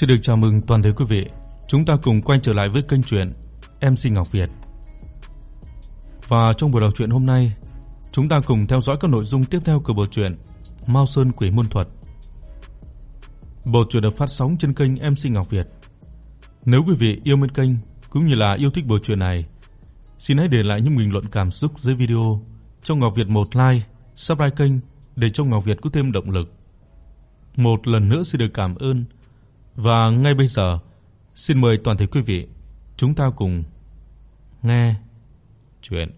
Xin được chào mừng toàn thể quý vị. Chúng ta cùng quay trở lại với kênh truyện MC Ngọc Việt. Và trong buổi đọc truyện hôm nay, chúng ta cùng theo dõi các nội dung tiếp theo của bộ truyện Mao Sơn Quỷ Môn Thuật. Bộ truyện được phát sóng trên kênh MC Ngọc Việt. Nếu quý vị yêu mến kênh cũng như là yêu thích bộ truyện này, xin hãy để lại những bình luận cảm xúc dưới video cho Ngọc Việt một like, subscribe kênh để cho Ngọc Việt có thêm động lực. Một lần nữa xin được cảm ơn và ngay bây giờ, xin mời toàn thể quý vị chúng ta cùng nghe chuyện.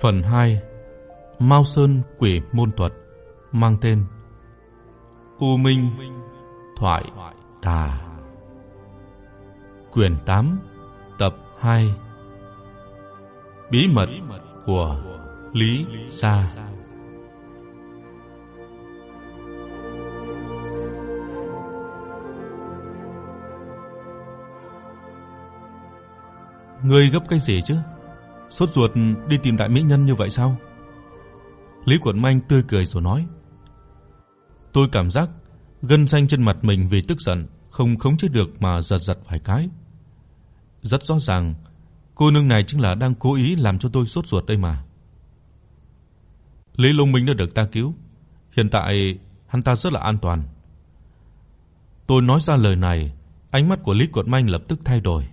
Phần 2 Mao Sơn Quỷ môn thuật mang tên U Minh Thoại Tà. Quyển 8, tập 2. Bí mật của Lý Sa. Ngươi gấp cái gì chứ? Sốt ruột đi tìm đại mỹ nhân như vậy sao? Lý Quận Minh tươi cười rồi nói: Tôi cảm giác gân xanh trên mặt mình vì tức giận không khống chế được mà giật giật vài cái. Rất rõ ràng, cô nương này chính là đang cố ý làm cho tôi sốt ruột đây mà. Lý Long Minh đã được ta cứu, hiện tại hắn ta rất là an toàn. Tôi nói ra lời này, ánh mắt của Lý Quận Minh lập tức thay đổi.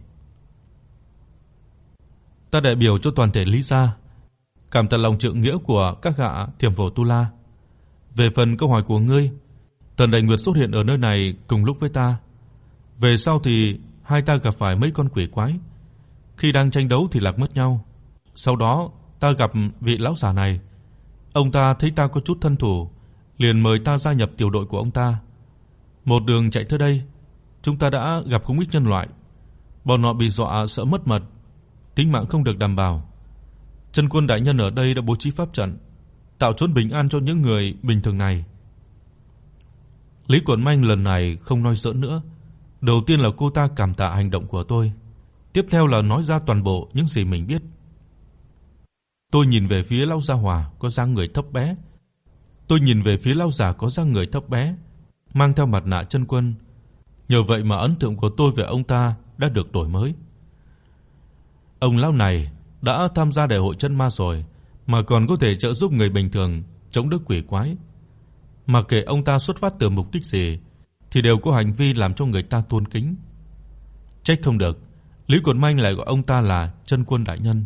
Ta đại biểu cho toàn thể Lý gia cảm tạ lòng trượng nghĩa của các gã Thiểm Phổ Tu La. Về phần câu hỏi của ngươi, Tần Đại Nguyệt xuất hiện ở nơi này cùng lúc với ta. Về sau thì hai ta gặp phải mấy con quỷ quái. Khi đang tranh đấu thì lạc mất nhau. Sau đó ta gặp vị lão già này. Ông ta thấy ta có chút thân thủ, liền mời ta gia nhập tiểu đội của ông ta. Một đường chạy tới đây, chúng ta đã gặp không ít nhân loại. Bọn họ bị dọa sợ mất mật, tính mạng không được đảm bảo. Chân quân đại nhân ở đây đã bố trí pháp trận, tạo chốn bình an cho những người bình thường này. Lý Quẩn Minh lần này không nói giỡn nữa. Đầu tiên là cô ta cảm tạ hành động của tôi, tiếp theo là nói ra toàn bộ những gì mình biết. Tôi nhìn về phía lão gia hòa có dáng người thấp bé. Tôi nhìn về phía lão già có dáng người thấp bé, mang theo mặt nạ chân quân. Nhờ vậy mà ấn tượng của tôi về ông ta đã được đổi mới. Ông lão này đã tham gia đại hội chân ma rồi mà còn có thể trợ giúp người bình thường chống đỡ quỷ quái. Mà kệ ông ta xuất phát từ mục đích gì thì đều có hành vi làm cho người ta tôn kính. Trách không được, Lý Quận Minh lại gọi ông ta là chân quân đại nhân.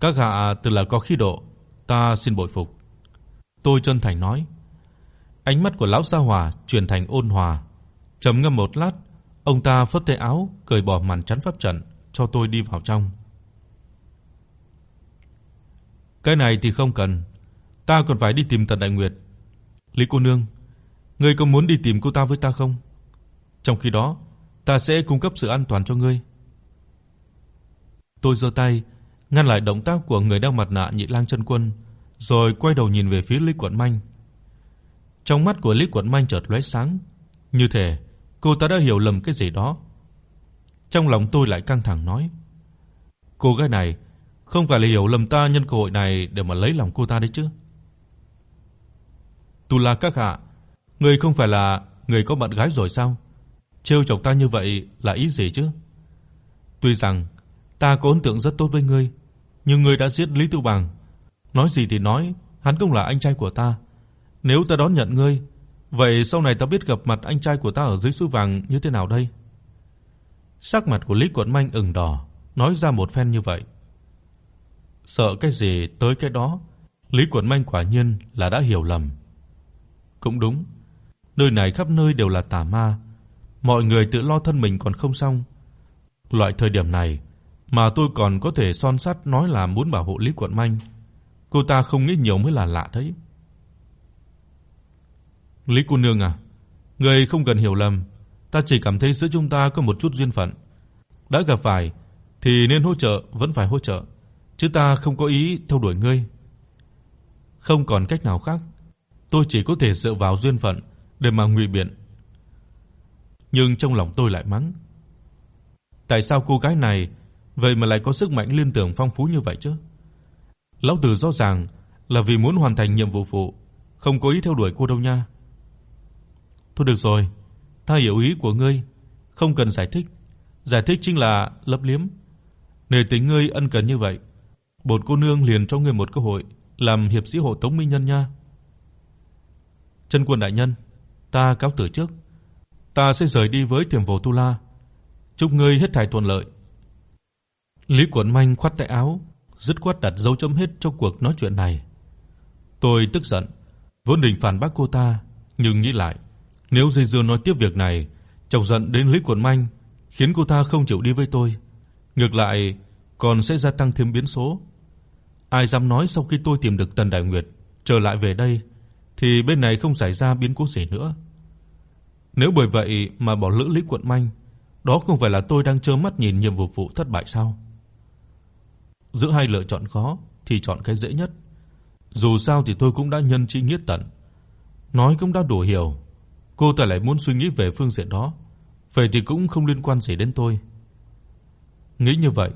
Các hạ từ là có khí độ, ta xin bội phục. Tôi chân thành nói. Ánh mắt của lão Sa Hòa chuyển thành ôn hòa, trầm ngâm một lát, ông ta phất tay áo, cởi bỏ màn chắn pháp trận, cho tôi đi vào trong. Cái này thì không cần, ta còn phải đi tìm Tần Đại Nguyệt. Lý cô nương, ngươi có muốn đi tìm cô ta với ta không? Trong khi đó, ta sẽ cung cấp sự an toàn cho ngươi. Tôi giơ tay ngăn lại động tác của người đeo mặt nạ Nhị Lang chân quân, rồi quay đầu nhìn về phía Lý Quận Minh. Trong mắt của Lý Quận Minh chợt lóe sáng, như thể cô ta đã hiểu lầm cái gì đó. Trong lòng tôi lại căng thẳng nói: "Cô gái này không phải là hiểu lầm ta nhân cơ hội này để mà lấy lòng cô ta đấy chứ?" "Tu La các hạ, ngươi không phải là người có bạn gái rồi sao? Trêu chọc ta như vậy là ý gì chứ?" Tuy rằng ta có ấn tượng rất tốt với ngươi, nhưng ngươi đã giết Lý Tu Bằng, nói gì thì nói, hắn cũng là anh trai của ta. Nếu ta đón nhận ngươi, vậy sau này ta biết gặp mặt anh trai của ta ở dưới suối vàng như thế nào đây? Sắc mặt của Lý Quận Minh ửng đỏ, nói ra một phen như vậy. Sợ cái gì tới cái đó, Lý Quận Minh quả nhiên là đã hiểu lầm. Cũng đúng, nơi này khắp nơi đều là tà ma, mọi người tự lo thân mình còn không xong. Loại thời điểm này mà tôi còn có thể son sắt nói là muốn bảo hộ Lý Quận Minh, cô ta không nghĩ nhiều mới là lạ đấy. Lý cô nương à, người không cần hiểu lầm, ta chỉ cảm thấy giữa chúng ta có một chút duyên phận. Đã gặp phải thì nên hỗ trợ vẫn phải hỗ trợ, chứ ta không có ý theo đuổi ngươi. Không còn cách nào khác, tôi chỉ có thể dựa vào duyên phận để mà ngụy biện. Nhưng trong lòng tôi lại mắng. Tại sao cô gái này vậy mà lại có sức mạnh liên tưởng phong phú như vậy chứ? Lão tử rõ ràng là vì muốn hoàn thành nhiệm vụ phụ, không có ý theo đuổi cô đâu nha. Thôi được rồi, ta hiểu ý của ngươi, không cần giải thích. Giải thích chính là lấp liếm. Nể tình ngươi ân cần như vậy, bổn cô nương liền cho ngươi một cơ hội làm hiệp sĩ hộ tống minh nhân nha. Chân quân đại nhân, ta cáo từ trước. Ta sẽ rời đi với Tiềm Vô Tu La. Chúc ngươi hết thảy thuận lợi. Lý Quẩn Minh khoát tay áo, dứt khoát đặt dấu chấm hết cho cuộc nói chuyện này. Tôi tức giận, vốn định phản bác cô ta, nhưng nghĩ lại, nếu dây dưa nói tiếp việc này, chọc giận đến Lý Quẩn Minh, khiến cô ta không chịu đi với tôi, ngược lại còn sẽ gia tăng thêm biến số. Ai dám nói sau khi tôi tìm được Tần Đại Nguyệt trở lại về đây thì bên này không xảy ra biến cố gì nữa. Nếu bởi vậy mà bỏ lỡ Lý Quận Minh, đó không phải là tôi đang trơ mắt nhìn nhiệm vụ phụ thất bại sao? Giữa hai lựa chọn khó thì chọn cái dễ nhất. Dù sao thì tôi cũng đã nhân trí nghĩa tận. Nói cũng đã đủ hiểu, cô ta lại muốn suy nghĩ về phương diện đó, vậy thì cũng không liên quan gì đến tôi. Nghĩ như vậy,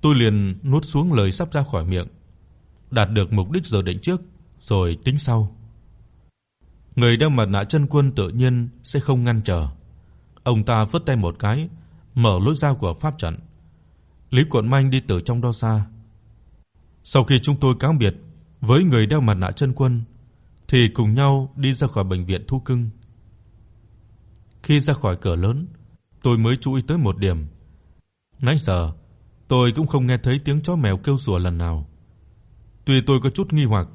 tôi liền nuốt xuống lời sắp ra khỏi miệng, đạt được mục đích giờ định trước rồi tính sau. Người đeo mặt nạ chân quân tự nhiên sẽ không ngăn trở. Ông ta phất tay một cái, mở lối ra của pháp trận. Lý Quận Minh đi từ trong đó ra. Sau khi chúng tôi cáo biệt với người đeo mặt nạ chân quân thì cùng nhau đi ra khỏi bệnh viện thu cưng. Khi ra khỏi cửa lớn, tôi mới chú ý tới một điểm. Nãy giờ, tôi cũng không nghe thấy tiếng chó mèo kêu sủa lần nào. Tuy tôi có chút nghi hoặc,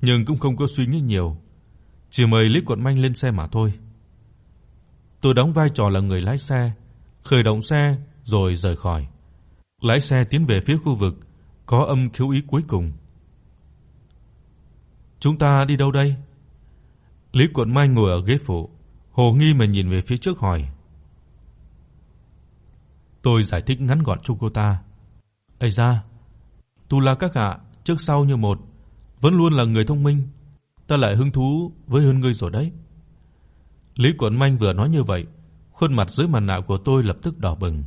nhưng cũng không có suy nghĩ nhiều, chỉ mời Lý Quận Minh lên xe mà thôi. Tôi đóng vai trò là người lái xe, khởi động xe rồi rời khỏi. Lái xe tiến về phía khu vực có âm khiếu ý cuối cùng. Chúng ta đi đâu đây? Lý Quận Mai ngồi ở ghế phụ, hồ nghi mà nhìn về phía trước hỏi. Tôi giải thích ngắn gọn cho cô ta. "Ây da, Tu La các hạ trước sau như một, vẫn luôn là người thông minh, ta lại hứng thú với hơn ngươi rồi đấy." Lý Quẩn Minh vừa nói như vậy, khuôn mặt dưới mặt nạ của tôi lập tức đỏ bừng.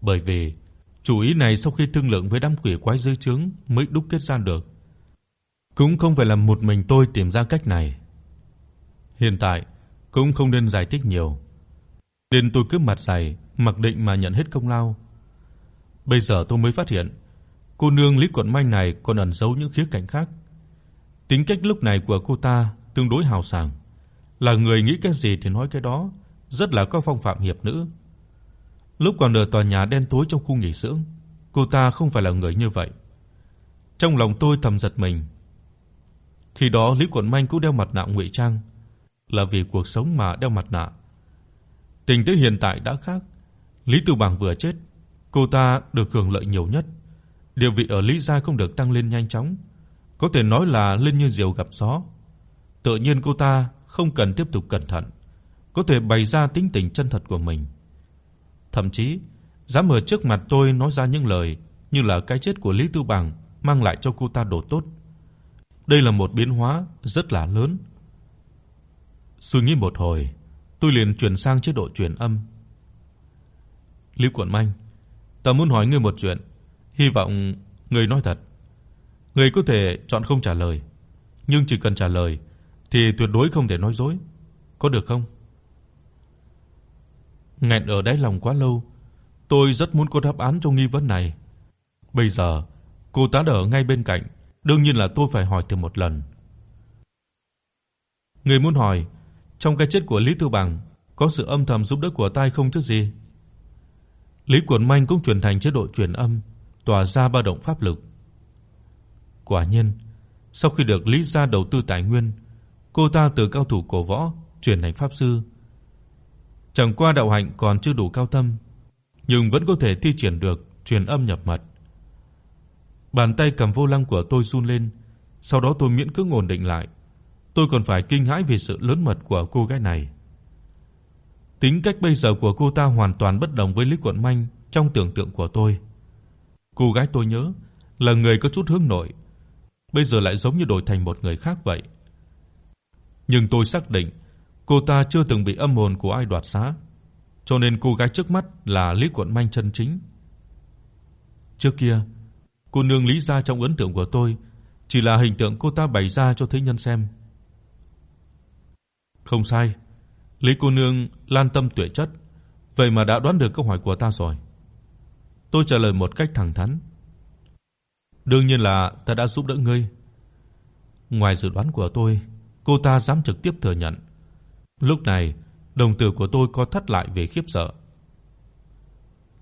Bởi vì chủ ý này sau khi thương lượng với đám quỷ quái dưới trướng mới đúc kết ra được. Cũng không phải là một mình tôi tìm ra cách này. Hiện tại cũng không nên giải thích nhiều. nên tôi cứ mặt dày, mặc định mà nhận hết công lao. Bây giờ tôi mới phát hiện, cô nương Lý Quận Mai này còn ẩn giấu những khía cạnh khác. Tính cách lúc này của cô ta tương đối hào sảng, là người nghĩ cái gì thì nói cái đó, rất là có phong phạm hiệp nữ. Lúc còn ở tòa nhà đen tối trong khu nghỉ dưỡng, cô ta không phải là người như vậy. Trong lòng tôi thầm giật mình. Khi đó Lý Quận Minh cũng đeo mặt nạ ngụy trang, là vì cuộc sống mà đeo mặt nạ. Tình thế hiện tại đã khác. Lý Tư Bằng vừa chết, cô ta được hưởng lợi nhiều nhất. Địa vị ở Lý gia không được tăng lên nhanh chóng, có thể nói là lên như diều gặp gió. Tự nhiên cô ta không cần tiếp tục cẩn thận, có thể bày ra tính tình chân thật của mình. Thậm chí dám ở trước mặt tôi nói ra những lời như là cái chết của Lý Tư Bằng mang lại cho cô ta đồ tốt. Đây là một biến hóa rất là lớn. Suy nghĩ một hồi, tôi liền chuyển sang chế độ truyền âm. Lý Quận Minh, ta muốn hỏi ngươi một chuyện, hy vọng ngươi nói thật. Ngươi có thể chọn không trả lời, nhưng chỉ cần trả lời thì tuyệt đối không thể nói dối, có được không? Nghẹn ở đáy lòng quá lâu, tôi rất muốn có đáp án cho nghi vấn này. Bây giờ, cô ta đỡ ngay bên cạnh, đương nhiên là tôi phải hỏi thêm một lần. Người muốn hỏi, trong cái chết của Lý Tư Bằng có sự âm thầm giúp đỡ của tai không chứ gì? Lý quẩn Minh cũng chuyển thành chế độ truyền âm, tỏa ra ba động pháp lực. Quả nhiên, sau khi được Lý gia đầu tư tài nguyên, cô ta từ cao thủ cổ võ chuyển thành pháp sư. Chẳng qua đạo hạnh còn chưa đủ cao thâm, nhưng vẫn có thể thi triển được truyền âm nhập mật. Bàn tay cầm vô lăng của tôi run lên, sau đó tôi miễn cưỡng ổn định lại. Tôi còn phải kinh hãi vì sự lớn mật của cô gái này. Tính cách bây giờ của cô ta hoàn toàn bất đồng với Lý Quận Minh trong tưởng tượng của tôi. Cô gái tôi nhớ là người có chút hướng nội, bây giờ lại giống như đổi thành một người khác vậy. Nhưng tôi xác định cô ta chưa từng bị âm hồn của ai đoạt xá, cho nên cô gái trước mắt là Lý Quận Manh chân chính. Trước kia, cô nương Lý gia trong ấn tượng của tôi chỉ là hình tượng cô ta bày ra cho thế nhân xem. Không sai, Lý cô nương lan tâm tuệ chất, vậy mà đã đoán được câu hỏi của ta rồi. Tôi trả lời một cách thẳng thắn. Đương nhiên là ta đã giúp đỡ ngươi. Ngoài dự đoán của tôi, cô ta dám trực tiếp thừa nhận. Lúc này, đồng tử của tôi co thắt lại vì khiếp sợ.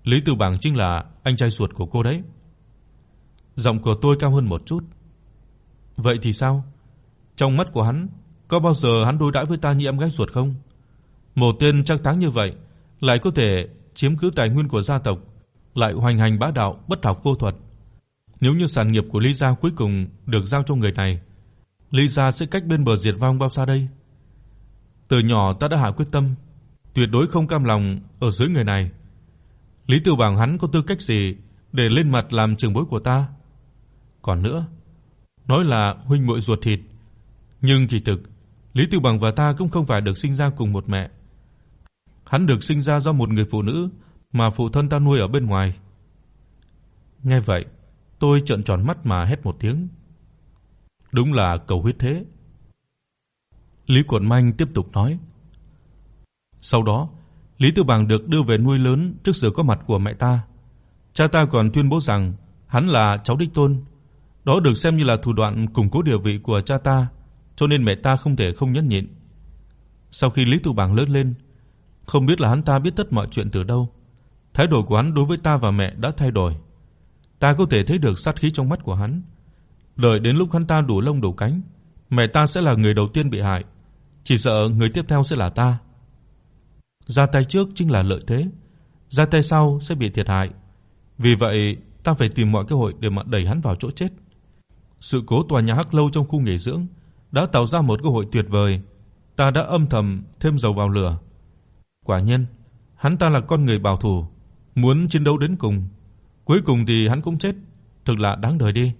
Lý Tử Bằng chính là anh trai ruột của cô đấy. Giọng của tôi cao hơn một chút. Vậy thì sao? Trong mắt của hắn, có bao giờ hắn đối đãi với ta như em gái ruột không? Một tên trác táng như vậy, lại có thể chiếm cứ tài nguyên của gia tộc, lại hoành hành bá đạo, bất học vô thuật. Nếu như sản nghiệp của Lý gia cuối cùng được giao cho người này, Lý gia sẽ cách bên bờ diệt vong bao xa đây? Từ nhỏ ta đã hạ quyết tâm, tuyệt đối không cam lòng ở dưới người này. Lý Tử Bàng hắn có tư cách gì để lên mặt làm trưởng bối của ta? Còn nữa, nói là huynh muội ruột thịt, nhưng kỳ thực Lý Tử Bằng và ta cũng không phải được sinh ra cùng một mẹ. Hắn được sinh ra do một người phụ nữ mà phụ thân ta nuôi ở bên ngoài. Nghe vậy, tôi trợn tròn mắt mà hét một tiếng. Đúng là cầu huyết thế. Lý Quận Minh tiếp tục nói. Sau đó, Lý Tử Bằng được đưa về nuôi lớn trước sự có mặt của mẹ ta. Cha ta còn tuyên bố rằng hắn là cháu đích tôn. Đó được xem như là thủ đoạn củng cố địa vị của cha ta, cho nên mẹ ta không thể không nhẫn nhịn. Sau khi Lý Tu Bằng lớn lên, không biết là hắn ta biết tất mọi chuyện từ đâu, thái độ của hắn đối với ta và mẹ đã thay đổi. Ta có thể thấy được sát khí trong mắt của hắn. Đợi đến lúc hắn ta đủ lông đủ cánh, mẹ ta sẽ là người đầu tiên bị hại, chỉ sợ người tiếp theo sẽ là ta. Ra tay trước chính là lợi thế, ra tay sau sẽ bị thiệt hại. Vì vậy, ta phải tìm mọi cơ hội để mà đẩy hắn vào chỗ chết. Sự cố tòa nhà Hắc lâu trong khu nghỉ dưỡng đã tạo ra một cơ hội tuyệt vời, ta đã âm thầm thêm dầu vào lửa. Quả nhiên, hắn ta là con người bảo thủ, muốn chiến đấu đến cùng. Cuối cùng thì hắn cũng chết, thực là đáng đời đi.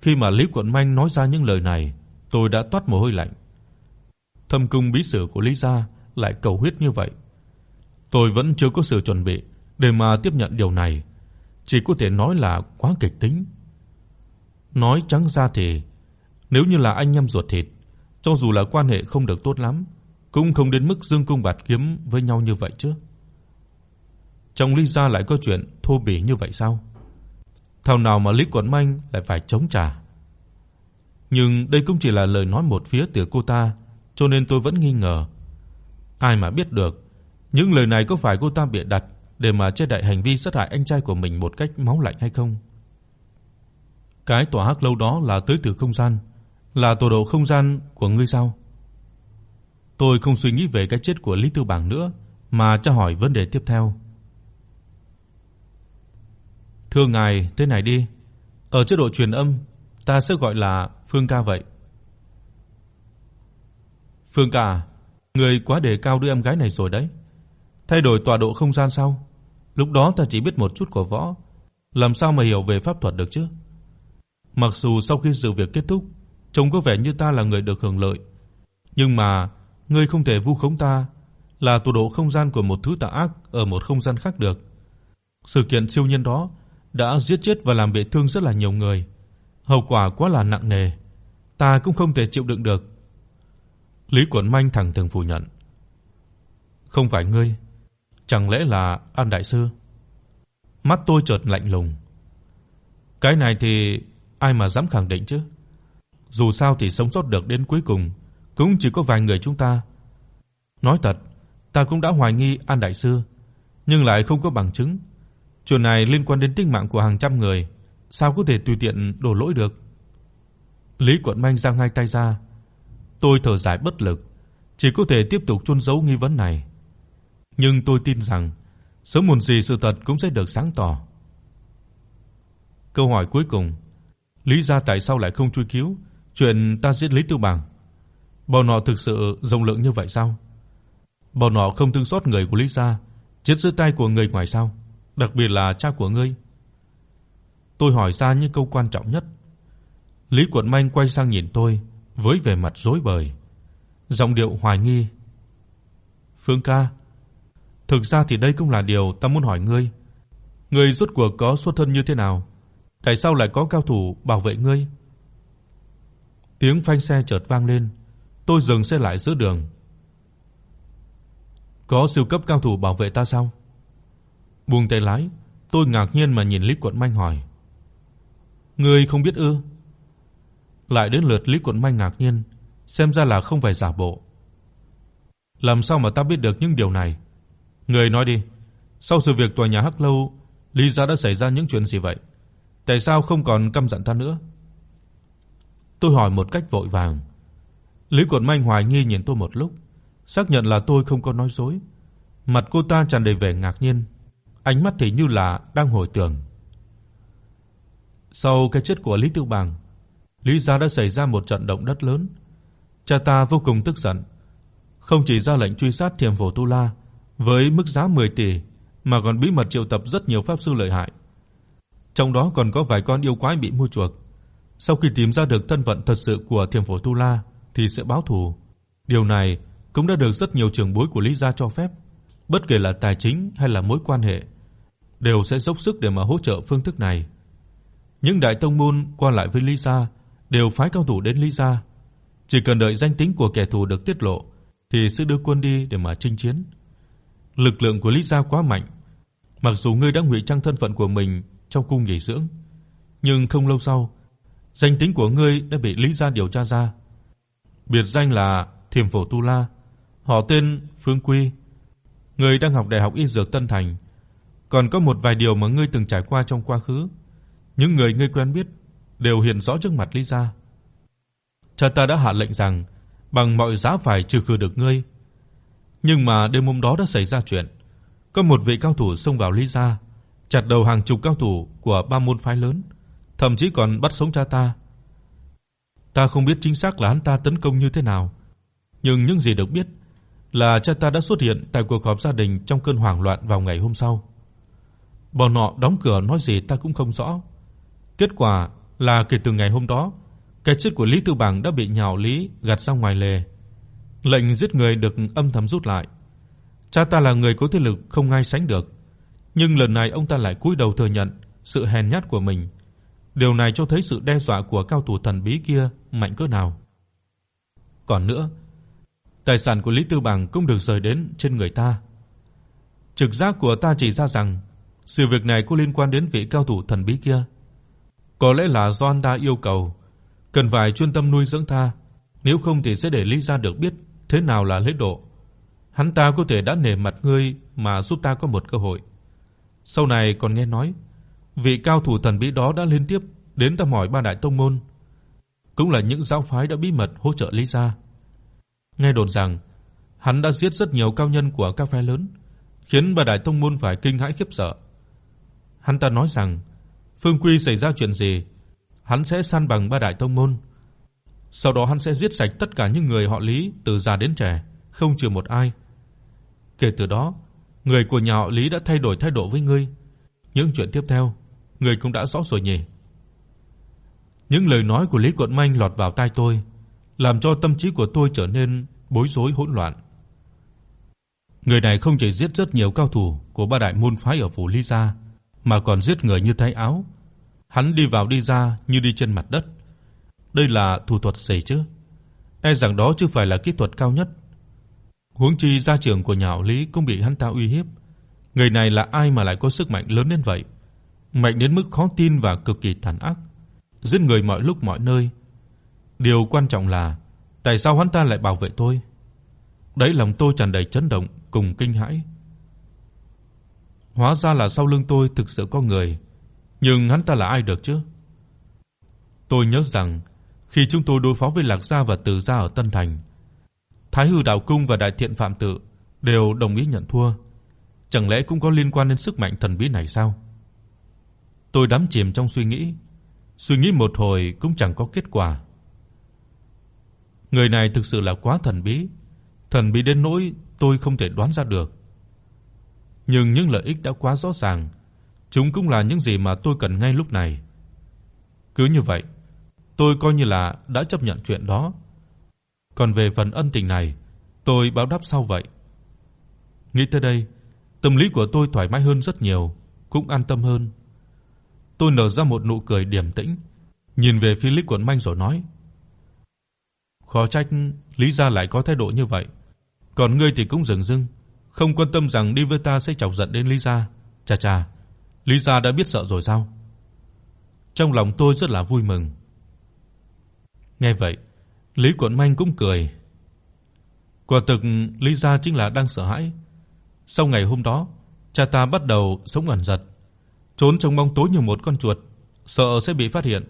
Khi mà Lý Quận Minh nói ra những lời này, tôi đã toát mồ hôi lạnh. Thâm cung bí sử của Lý gia lại cầu huyết như vậy. Tôi vẫn chưa có sự chuẩn bị để mà tiếp nhận điều này, chỉ có thể nói là quá kịch tính. Nói trắng ra thì nếu như là anh em ruột thịt, cho dù là quan hệ không được tốt lắm, cũng không đến mức dương cung bạt kiếm với nhau như vậy chứ. Trong Lý gia lại có chuyện thô bỉ như vậy sao? Thảo nào mà Lý Quận Minh lại phải chống trả. Nhưng đây cũng chỉ là lời nói một phía từ cô ta, cho nên tôi vẫn nghi ngờ. Ai mà biết được, những lời này có phải cô ta bịa đặt để mà che đậy hành vi sát hại anh trai của mình một cách máu lạnh hay không? Cái tòa hắc lâu đó là tới từ không gian, là tổ độ không gian của ngươi sao? Tôi không suy nghĩ về cái chết của Lý Tư Bảng nữa, mà cho hỏi vấn đề tiếp theo. Thưa ngài, thế này đi, ở chế độ truyền âm, ta sẽ gọi là Phương ca vậy. Phương ca, người quá đề cao đứa em gái này rồi đấy. Thay đổi tọa độ không gian sao? Lúc đó ta chỉ biết một chút của võ, làm sao mà hiểu về pháp thuật được chứ? Mặc dù sau khi sự việc kết thúc, trông có vẻ như ta là người được hưởng lợi, nhưng mà ngươi không thể vu khống ta là tọa độ không gian của một thứ tà ác ở một không gian khác được. Sự kiện siêu nhân đó đã giết chết và làm bị thương rất là nhiều người, hậu quả quá là nặng nề, ta cũng không thể chịu đựng được. Lý Quẩn Minh thẳng thừng phủ nhận. Không phải ngươi, chẳng lẽ là An đại sư? Mắt tôi chợt lạnh lùng. Cái này thì ai mà dám khẳng định chứ? Dù sao thì sống sót được đến cuối cùng cũng chỉ có vài người chúng ta. Nói thật, ta cũng đã hoài nghi An đại sư, nhưng lại không có bằng chứng. Chuyện này liên quan đến tính mạng của hàng trăm người, sao có thể tùy tiện đổ lỗi được? Lý Quận Minh giang hai tay ra. Tôi thở dài bất lực, chỉ có thể tiếp tục chôn giấu nghi vấn này. Nhưng tôi tin rằng sớm muộn gì sự thật cũng sẽ được sáng tỏ. Câu hỏi cuối cùng, Lý gia tại sao lại không truy cứu chuyện ta giết Lý Tư Bằng? Bọn họ thực sự rộng lượng như vậy sao? Bọn họ không thương xót người của Lý gia, chết dưới tay của người ngoài sao? đặc biệt là cha của ngươi. Tôi hỏi ra những câu quan trọng nhất. Lý Quận Minh quay sang nhìn tôi với vẻ mặt rối bời, giọng điệu hoài nghi. "Phương ca, thực ra thì đây cũng là điều ta muốn hỏi ngươi. Ngươi rốt cuộc có xuất thân như thế nào? Tại sao lại có cao thủ bảo vệ ngươi?" Tiếng phanh xe chợt vang lên, tôi dừng xe lại giữa đường. "Có siêu cấp cao thủ bảo vệ ta sao?" Buông tay lái, tôi ngạc nhiên mà nhìn Lý Quận Minh hỏi: "Ngươi không biết ư?" Lại đến lượt Lý Quận Minh ngạc nhiên, xem ra là không phải giả bộ. "Làm sao mà ta biết được những điều này?" "Ngươi nói đi, sau sự việc tòa nhà Hắc lâu, Lý gia đã xảy ra những chuyện gì vậy? Tại sao không còn căm giận ta nữa?" Tôi hỏi một cách vội vàng. Lý Quận Minh hoài nghi nhìn tôi một lúc, xác nhận là tôi không có nói dối. Mặt cô ta tràn đầy vẻ ngạc nhiên, ánh mắt thì như là đang hồi tưởng. Sau cái chết của Lý Tư Bằng, Lý gia đã xảy ra một trận động đất lớn. Cha ta vô cùng tức giận, không chỉ ra lệnh truy sát Thiểm Phổ Tu La với mức giá 10 tỷ mà còn bí mật triệu tập rất nhiều pháp sư lợi hại. Trong đó còn có vài con yêu quái bị mua chuộc. Sau khi tìm ra được thân phận thật sự của Thiểm Phổ Tu La thì sẽ báo thù. Điều này cũng đã được rất nhiều trưởng bối của Lý gia cho phép, bất kể là tài chính hay là mối quan hệ, đều sẽ dốc sức để mà hỗ trợ phương thức này. Những đại tông môn qua lại với Lý gia đều phái cao thủ đến Lý gia, chỉ cần đợi danh tính của kẻ thù được tiết lộ thì sẽ đưa quân đi để mà chinh chiến. Lực lượng của Lý gia quá mạnh, mặc dù ngươi đã ngụy trang thân phận của mình trong cung nghỉ dưỡng, nhưng không lâu sau, danh tính của ngươi đã bị Lý gia điều tra ra. Biệt danh là Thiểm Phổ Tu La, họ tên Phương Quy. Ngươi đang học Đại học Y Dược Tân Thành, còn có một vài điều mà ngươi từng trải qua trong quá khứ, những người ngươi quen biết đều hiện rõ trước mặt Lý gia. Cha ta đã hạ lệnh rằng bằng mọi giá phải trừ khử được ngươi. Nhưng mà đêm hôm đó đã xảy ra chuyện, có một vị cao thủ xông vào Lý gia, chặt đầu hàng chục cao thủ của ba môn phái lớn, thậm chí còn bắt sống cha ta. Ta không biết chính xác là hắn ta tấn công như thế nào, nhưng những gì được biết là cha ta đã xuất hiện tại cuộc họp gia đình trong cơn hoảng loạn vào ngày hôm sau. Bọn họ đóng cửa nói gì ta cũng không rõ. Kết quả là kể từ ngày hôm đó, cái chết của Lý Tư Bằng đã bị nhạo Lý gạt ra ngoài lề. Lệnh giết người được âm thầm rút lại. Cha ta là người có thế lực không ai sánh được, nhưng lần này ông ta lại cúi đầu thừa nhận sự hèn nhát của mình. Điều này cho thấy sự đe dọa của cao thủ thần bí kia mạnh cỡ nào. Còn nữa, tài sản của Lý Tư Bằng cũng được rời đến trên người ta. Trực giác của ta chỉ ra rằng sự việc này có liên quan đến vị cao thủ thần bí kia. Có lẽ là do anh ta yêu cầu cần phải chuyên tâm nuôi dưỡng ta, nếu không thì sẽ để Lý gia được biết thế nào là lễ độ. Hắn ta có thể đã nể mặt ngươi mà giúp ta có một cơ hội. Sau này còn nghe nói, vị cao thủ thần bí đó đã liên tiếp đến thăm hỏi ba đại tông môn, cũng là những giáo phái đã bí mật hỗ trợ Lý gia. Nghe đồn rằng hắn đã giết rất nhiều cao nhân của các phái lớn, khiến ba đại tông môn phải kinh hãi khiếp sợ. Hắn ta nói rằng Phương Quy xảy ra chuyện gì, hắn sẽ san bằng ba đại tông môn. Sau đó hắn sẽ giết sạch tất cả những người họ Lý từ già đến trẻ, không trừ một ai. Kể từ đó, người của nhà họ Lý đã thay đổi thái độ với ngươi. Những chuyện tiếp theo, người cũng đã rõ rồi nhỉ? Những lời nói của Lý Quận Minh lọt vào tai tôi, làm cho tâm trí của tôi trở nên bối rối hỗn loạn. Người này không chỉ giết rất nhiều cao thủ của ba đại môn phái ở phủ Lý gia, mà còn giết người như thay áo. Hắn đi vào đi ra như đi trên mặt đất. Đây là thủ thuật gì chứ? E rằng đó chứ phải là kỹ thuật cao nhất. Huống chi gia trưởng của nhà họ Lý cũng bị hắn ta uy hiếp. Người này là ai mà lại có sức mạnh lớn đến vậy? Mạnh đến mức khó tin và cực kỳ tàn ác, giết người mọi lúc mọi nơi. Điều quan trọng là tại sao hắn ta lại bảo vệ tôi? Đấy lòng tôi tràn đầy chấn động cùng kinh hãi. Hóa ra là sau lưng tôi thực sự có người, nhưng hắn ta là ai được chứ? Tôi nhớ rằng khi chúng tôi đối phó với Lạc gia và Từ gia ở Tân Thành, Thái Hư Đạo cung và Đại Thiện Phạm tự đều đồng ý nhận thua. Chẳng lẽ cũng có liên quan đến sức mạnh thần bí này sao? Tôi đắm chìm trong suy nghĩ, suy nghĩ một hồi cũng chẳng có kết quả. Người này thực sự là quá thần bí, thần bí đến nỗi tôi không thể đoán ra được nhưng những lợi ích đã quá rõ ràng, chúng cũng là những gì mà tôi cần ngay lúc này. Cứ như vậy, tôi coi như là đã chấp nhận chuyện đó. Còn về phần ân tình này, tôi báo đáp sau vậy. Nghĩ tới đây, tâm lý của tôi thoải mái hơn rất nhiều, cũng an tâm hơn. Tôi nở ra một nụ cười điềm tĩnh, nhìn về phía Lý Quận Minh rồi nói: "Khó trách Lý gia lại có thái độ như vậy, còn ngươi thì cũng dừng dưng, không quan tâm rằng đi với ta sẽ chọc giận đến Lý gia. Chà chà, Lý gia đã biết sợ rồi sao?" Trong lòng tôi rất là vui mừng. Nghe vậy, Lý Quận Minh cũng cười. Quả thực Lý gia chính là đang sợ hãi. Sau ngày hôm đó, cha ta bắt đầu sống ẩn giật, trốn trong bóng tối như một con chuột, sợ sẽ bị phát hiện.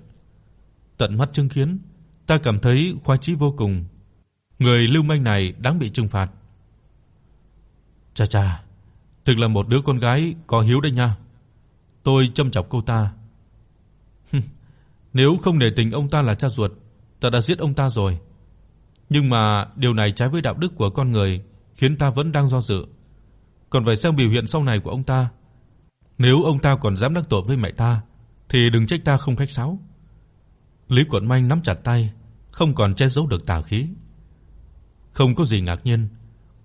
Tận mắt chứng kiến, ta cảm thấy khoái chí vô cùng. Người lưu manh này đáng bị trừng phạt. Cha cha, thực là một đứa con gái có hiếu đấy nha. Tôi châm chọc cô ta. Nếu không để tình ông ta là cha ruột, ta đã giết ông ta rồi. Nhưng mà điều này trái với đạo đức của con người, khiến ta vẫn đang do dự. Còn phải xem biểu hiện sau này của ông ta. Nếu ông ta còn dám đắc tội với mẹ ta thì đừng trách ta không khách sáo. Lý Quận Minh nắm chặt tay, không còn che giấu được tà khí. Không có gì ngạc nhiên,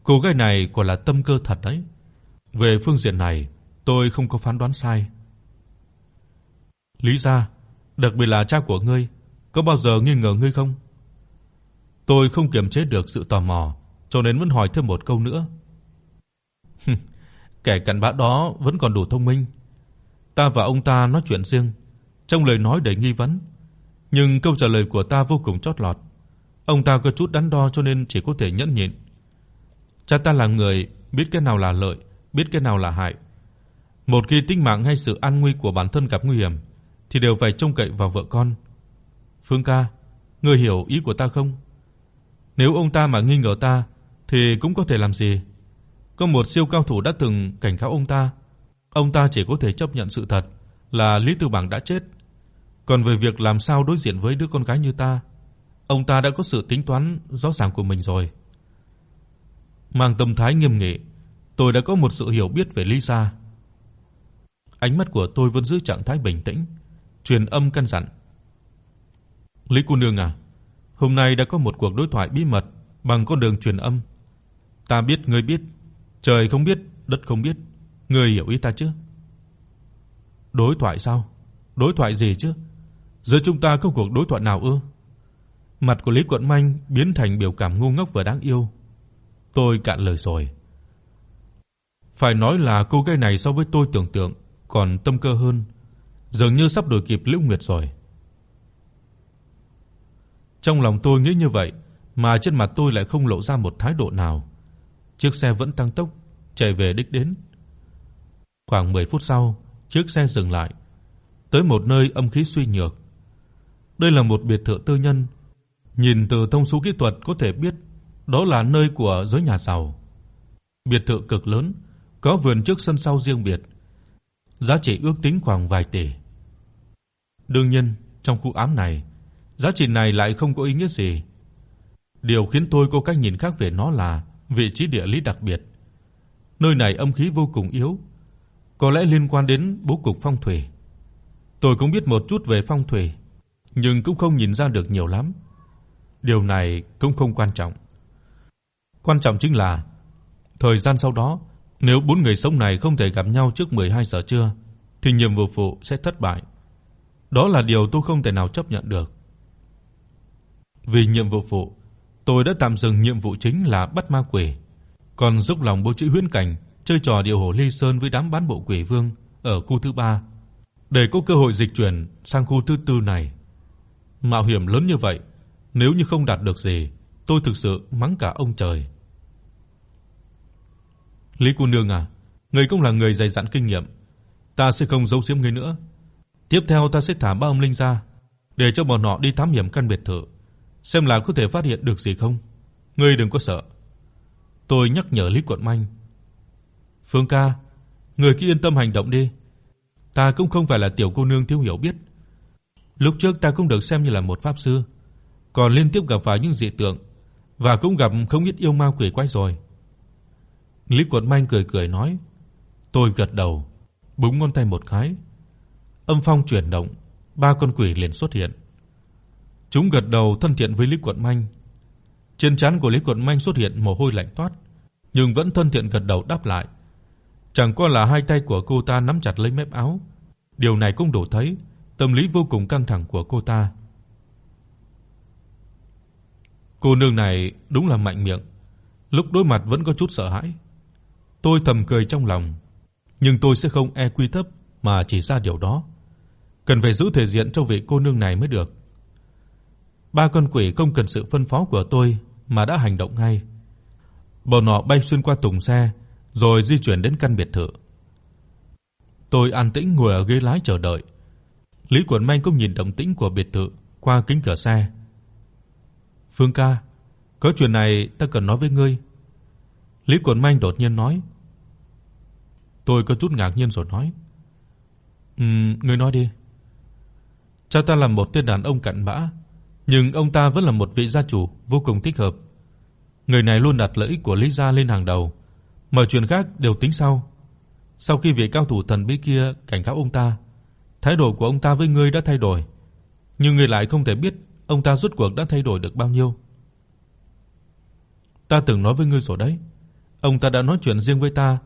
cô gái này quả là tâm cơ thật đấy. Về phương diện này, tôi không có phán đoán sai. Lý gia, đặc biệt là cha của ngươi, có bao giờ nghi ngờ ngươi không? Tôi không kiềm chế được sự tò mò, cho nên vẫn hỏi thêm một câu nữa. Kẻ cặn bã đó vẫn còn đủ thông minh. Ta và ông ta nói chuyện riêng, trong lời nói đầy nghi vấn, nhưng câu trả lời của ta vô cùng chót lọt. Ông ta có chút đắn đo cho nên chỉ có thể nhẫn nhịn. Cha ta là người biết cái nào là lợi, biết cái nào là hại. Một khi tính mạng hay sự an nguy của bản thân gặp nguy hiểm thì đều phải trông cậy vào vợ con. Phương ca, ngươi hiểu ý của ta không? Nếu ông ta mà nghi ngờ ta thì cũng có thể làm gì? Có một siêu cao thủ đã từng cảnh cáo ông ta, ông ta chỉ có thể chấp nhận sự thật là Lý Tư Bằng đã chết. Còn về việc làm sao đối diện với đứa con gái như ta, ông ta đã có sự tính toán rõ ràng của mình rồi. Mang tâm thái nghiêm nghị, tôi đã có một sự hiểu biết về lisa. Ánh mắt của tôi vẫn giữ trạng thái bình tĩnh, truyền âm căn dặn. "Lý cô nương à, hôm nay đã có một cuộc đối thoại bí mật bằng con đường truyền âm. Ta biết ngươi biết, trời không biết, đất không biết, ngươi hiểu ý ta chứ?" Đối thoại sao? Đối thoại gì chứ? Giữa chúng ta có cuộc đối thoại nào ư? Mặt của Lý Quận Minh biến thành biểu cảm ngu ngốc và đáng yêu. Tôi cạn lời rồi. Phải nói là cô gái này so với tôi tưởng tượng còn tâm cơ hơn, dường như sắp đuổi kịp Lưu Nguyệt rồi. Trong lòng tôi nghĩ như vậy, mà trên mặt tôi lại không lộ ra một thái độ nào. Chiếc xe vẫn tăng tốc chạy về đích đến. Khoảng 10 phút sau, chiếc xe dừng lại, tới một nơi âm khí suy nhược. Đây là một biệt thự tư nhân, nhìn từ thông số kỹ thuật có thể biết đó là nơi của giới nhà giàu. Biệt thự cực lớn, có vườn trước sân sau riêng biệt. Giá trị ước tính khoảng vài tỷ. Đương nhiên, trong khu ám này, giá trị này lại không có ý nghĩa gì. Điều khiến tôi có cách nhìn khác về nó là vị trí địa lý đặc biệt. Nơi này âm khí vô cùng yếu, có lẽ liên quan đến bố cục phong thủy. Tôi cũng biết một chút về phong thủy, nhưng cũng không nhìn ra được nhiều lắm. Điều này cũng không quan trọng. Quan trọng chính là thời gian sau đó, nếu bốn người sống này không thể gặp nhau trước 12 giờ trưa thì nhiệm vụ phụ sẽ thất bại. Đó là điều tôi không thể nào chấp nhận được. Vì nhiệm vụ phụ, tôi đã tạm dừng nhiệm vụ chính là bắt ma quỷ, còn dốc lòng bố trí huyễn cảnh chơi trò điều hồ ly sơn với đám bán bộ quỷ vương ở khu thứ 3 để có cơ hội dịch chuyển sang khu thứ tư này. Mạo hiểm lớn như vậy, nếu như không đạt được gì, tôi thực sự mắng cả ông trời. Lý cô nương à, ngươi cũng là người dày dặn kinh nghiệm, ta sẽ không giấu giếm ngươi nữa. Tiếp theo ta sẽ thả ba ông linh ra để cho bọn họ đi thám hiểm căn biệt thự, xem là có thể phát hiện được gì không. Ngươi đừng có sợ." Tôi nhắc nhở Lý Quận Minh. "Phương ca, người cứ yên tâm hành động đi. Ta cũng không phải là tiểu cô nương thiếu hiểu biết. Lúc trước ta cũng được xem như là một pháp sư, còn liên tiếp gặp phải những dị tượng và cũng gặp không ít yêu ma quỷ quái rồi." Lý Quận Minh cười cười nói. Tôi gật đầu, búng ngón tay một cái. Âm phong chuyển động, ba con quỷ liền xuất hiện. Chúng gật đầu thân thiện với Lý Quận Minh. Trên trán của Lý Quận Minh xuất hiện mồ hôi lạnh toát, nhưng vẫn thân thiện gật đầu đáp lại. Chẳng qua là hai tay của cô ta nắm chặt lấy mép áo. Điều này cũng đủ thấy tâm lý vô cùng căng thẳng của cô ta. Cô nương này đúng là mạnh miệng, lúc đối mặt vẫn có chút sợ hãi. Tôi thầm cười trong lòng, nhưng tôi sẽ không e quy thấp mà chỉ ra điều đó. Cần phải giữ thể diện cho vị cô nương này mới được. Ba con quỷ không cần sự phân phó của tôi mà đã hành động ngay. Bọn nó bay xuyên qua thùng xe rồi di chuyển đến căn biệt thự. Tôi an tĩnh ngồi ở ghế lái chờ đợi. Lý Quẩn Minh cũng nhìn động tĩnh của biệt thự qua kính cửa xe. "Phương ca, có chuyện này ta cần nói với ngươi." Lý Quẩn Minh đột nhiên nói. Tôi có chút ngạc nhiên rồi nói: "Ừm, ngươi nói đi." Cha ta là một tên đàn ông cặn bã, nhưng ông ta vẫn là một vị gia chủ vô cùng thích hợp. Người này luôn đặt lợi ích của Lý gia lên hàng đầu, mọi chuyện khác đều tính sau. Sau khi vị cao thủ thần bí kia cảnh cáo ông ta, thái độ của ông ta với ngươi đã thay đổi, nhưng ngươi lại không thể biết ông ta rốt cuộc đã thay đổi được bao nhiêu. Ta từng nói với ngươi rồi đấy, ông ta đã nói chuyện riêng với ta,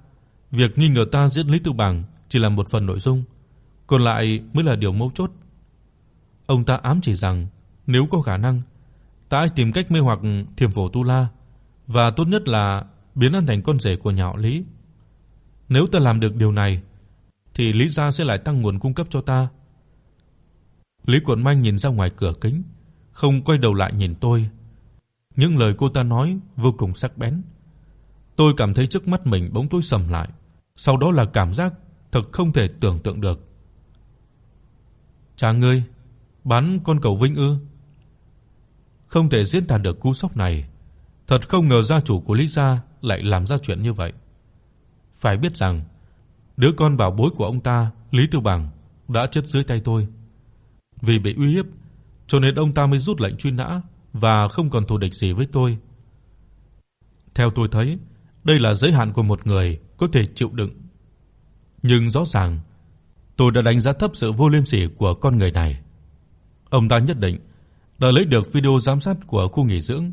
việc nghi ngờ ta giết Lý Tư Bằng chỉ là một phần nội dung, còn lại mới là điều mấu chốt. Ông ta ám chỉ rằng nếu có khả năng, ta hãy tìm cách mê hoặc Thiểm Phổ Tu La và tốt nhất là biến hắn thành con rể của nhà họ Lý. Nếu ta làm được điều này thì Lý gia sẽ lại tăng nguồn cung cấp cho ta. Lý Quận Minh nhìn ra ngoài cửa kính, không quay đầu lại nhìn tôi. Những lời cô ta nói vô cùng sắc bén. Tôi cảm thấy trước mắt mình bỗng tối sầm lại, sau đó là cảm giác thật không thể tưởng tượng được. "Cha ngươi, bắn con cầu Vinh ư?" Không thể diễn tả được cú sốc này. Thật không ngờ gia chủ của Lý gia lại làm ra chuyện như vậy. Phải biết rằng, đứa con bảo bối của ông ta, Lý Tư Bằng, đã chết dưới tay tôi. Vì bị uy hiếp, cho nên ông ta mới rút lệnh truy nã và không còn thù địch gì với tôi. Theo tôi thấy, đây là giới hạn của một người có thể chịu đựng. Nhưng rõ ràng, tôi đã đánh giá thấp sự vô liêm sỉ của con người này. Ông ta nhất định đã lấy được video giám sát của khu nghỉ dưỡng,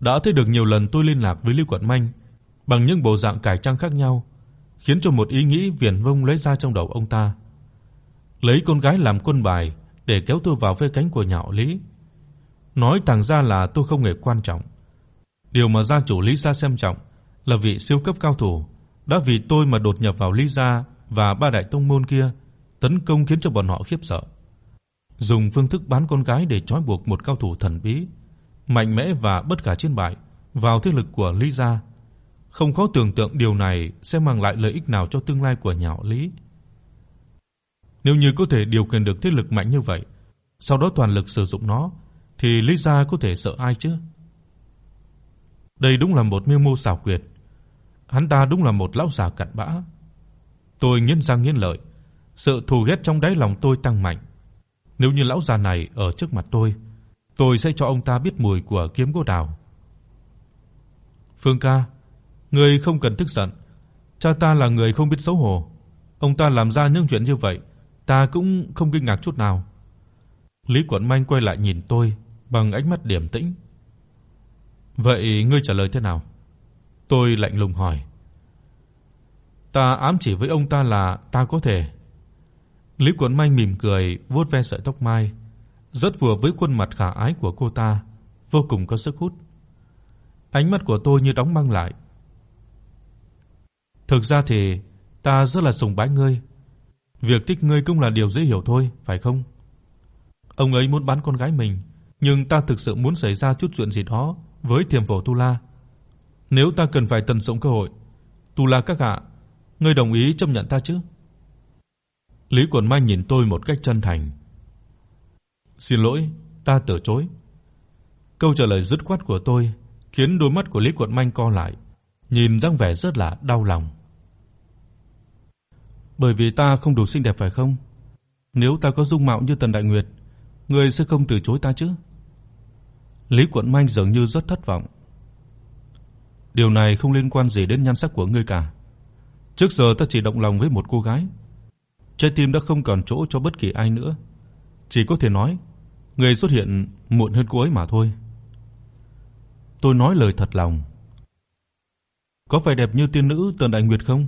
đã thấy được nhiều lần tôi liên lạc với Lưu Quận Minh bằng những bộ dạng cải trang khác nhau, khiến cho một ý nghĩ viển vông lấy ra trong đầu ông ta. Lấy con gái làm quân bài để kéo tôi vào phe cánh của nhà họ Lý. Nói thẳng ra là tôi không hề quan trọng. Điều mà gia chủ Lý gia xem trọng là vị siêu cấp cao thủ đã vì tôi mà đột nhập vào Lý gia và ba đại tông môn kia, tấn công khiến cho bọn họ khiếp sợ. Dùng phương thức bán con gái để trói buộc một cao thủ thần bí, mạnh mẽ và bất khả chiến bại vào thế lực của Lý gia. Không khó tưởng tượng điều này sẽ mang lại lợi ích nào cho tương lai của nhà họ Lý. Nếu như có thể điều khiển được thế lực mạnh như vậy, sau đó toàn lực sử dụng nó thì Lý gia có thể sợ ai chứ? Đây đúng là một mưu mô xảo quyệt. Hắn ta đúng là một lão già cặn bã. Tôi nghiến răng nghiến lợi, sự thù ghét trong đáy lòng tôi tăng mạnh. Nếu như lão già này ở trước mặt tôi, tôi sẽ cho ông ta biết mùi của kiếm gỗ đào. Phương ca, ngươi không cần tức giận, cha ta là người không biết xấu hổ, ông ta làm ra những chuyện như vậy, ta cũng không kinh ngạc chút nào. Lý Quận Minh quay lại nhìn tôi bằng ánh mắt điềm tĩnh. Vậy ngươi trả lời thế nào? Tôi lạnh lùng hỏi. Ta ám chỉ với ông ta là ta có thể. Lý Quận Minh mỉm cười, vuốt ve sợi tóc mai, rất vừa với khuôn mặt khả ái của cô ta, vô cùng có sức hút. Ánh mắt của tôi như đóng băng lại. Thực ra thì ta rất là sùng bái ngươi. Việc thích ngươi cũng là điều dễ hiểu thôi, phải không? Ông ấy muốn bán con gái mình, nhưng ta thực sự muốn xảy ra chút chuyện gì đó với Thiểm Phổ Tu La. Nếu ta cần phải tận dụng cơ hội, Tu La các hạ, ngươi đồng ý chấp nhận ta chứ? Lý Quần Mai nhìn tôi một cách chân thành. "Xin lỗi, ta từ chối." Câu trả lời dứt khoát của tôi khiến đôi mắt của Lý Quận Minh co lại, nhìn dáng vẻ rất là đau lòng. Bởi vì ta không đủ xinh đẹp phải không? Nếu ta có dung mạo như Tần Đại Nguyệt, ngươi sẽ không từ chối ta chứ? Lý Quận Minh dường như rất thất vọng. Điều này không liên quan gì đến nhan sắc của ngươi cả. Trước giờ ta chỉ động lòng với một cô gái. Trái tim đã không còn chỗ cho bất kỳ ai nữa. chỉ có thể nói người xuất hiện muộn hơn cô ấy mà thôi. Tôi nói lời thật lòng. Có phải đẹp như tiên nữ Tần Đại Nguyệt không?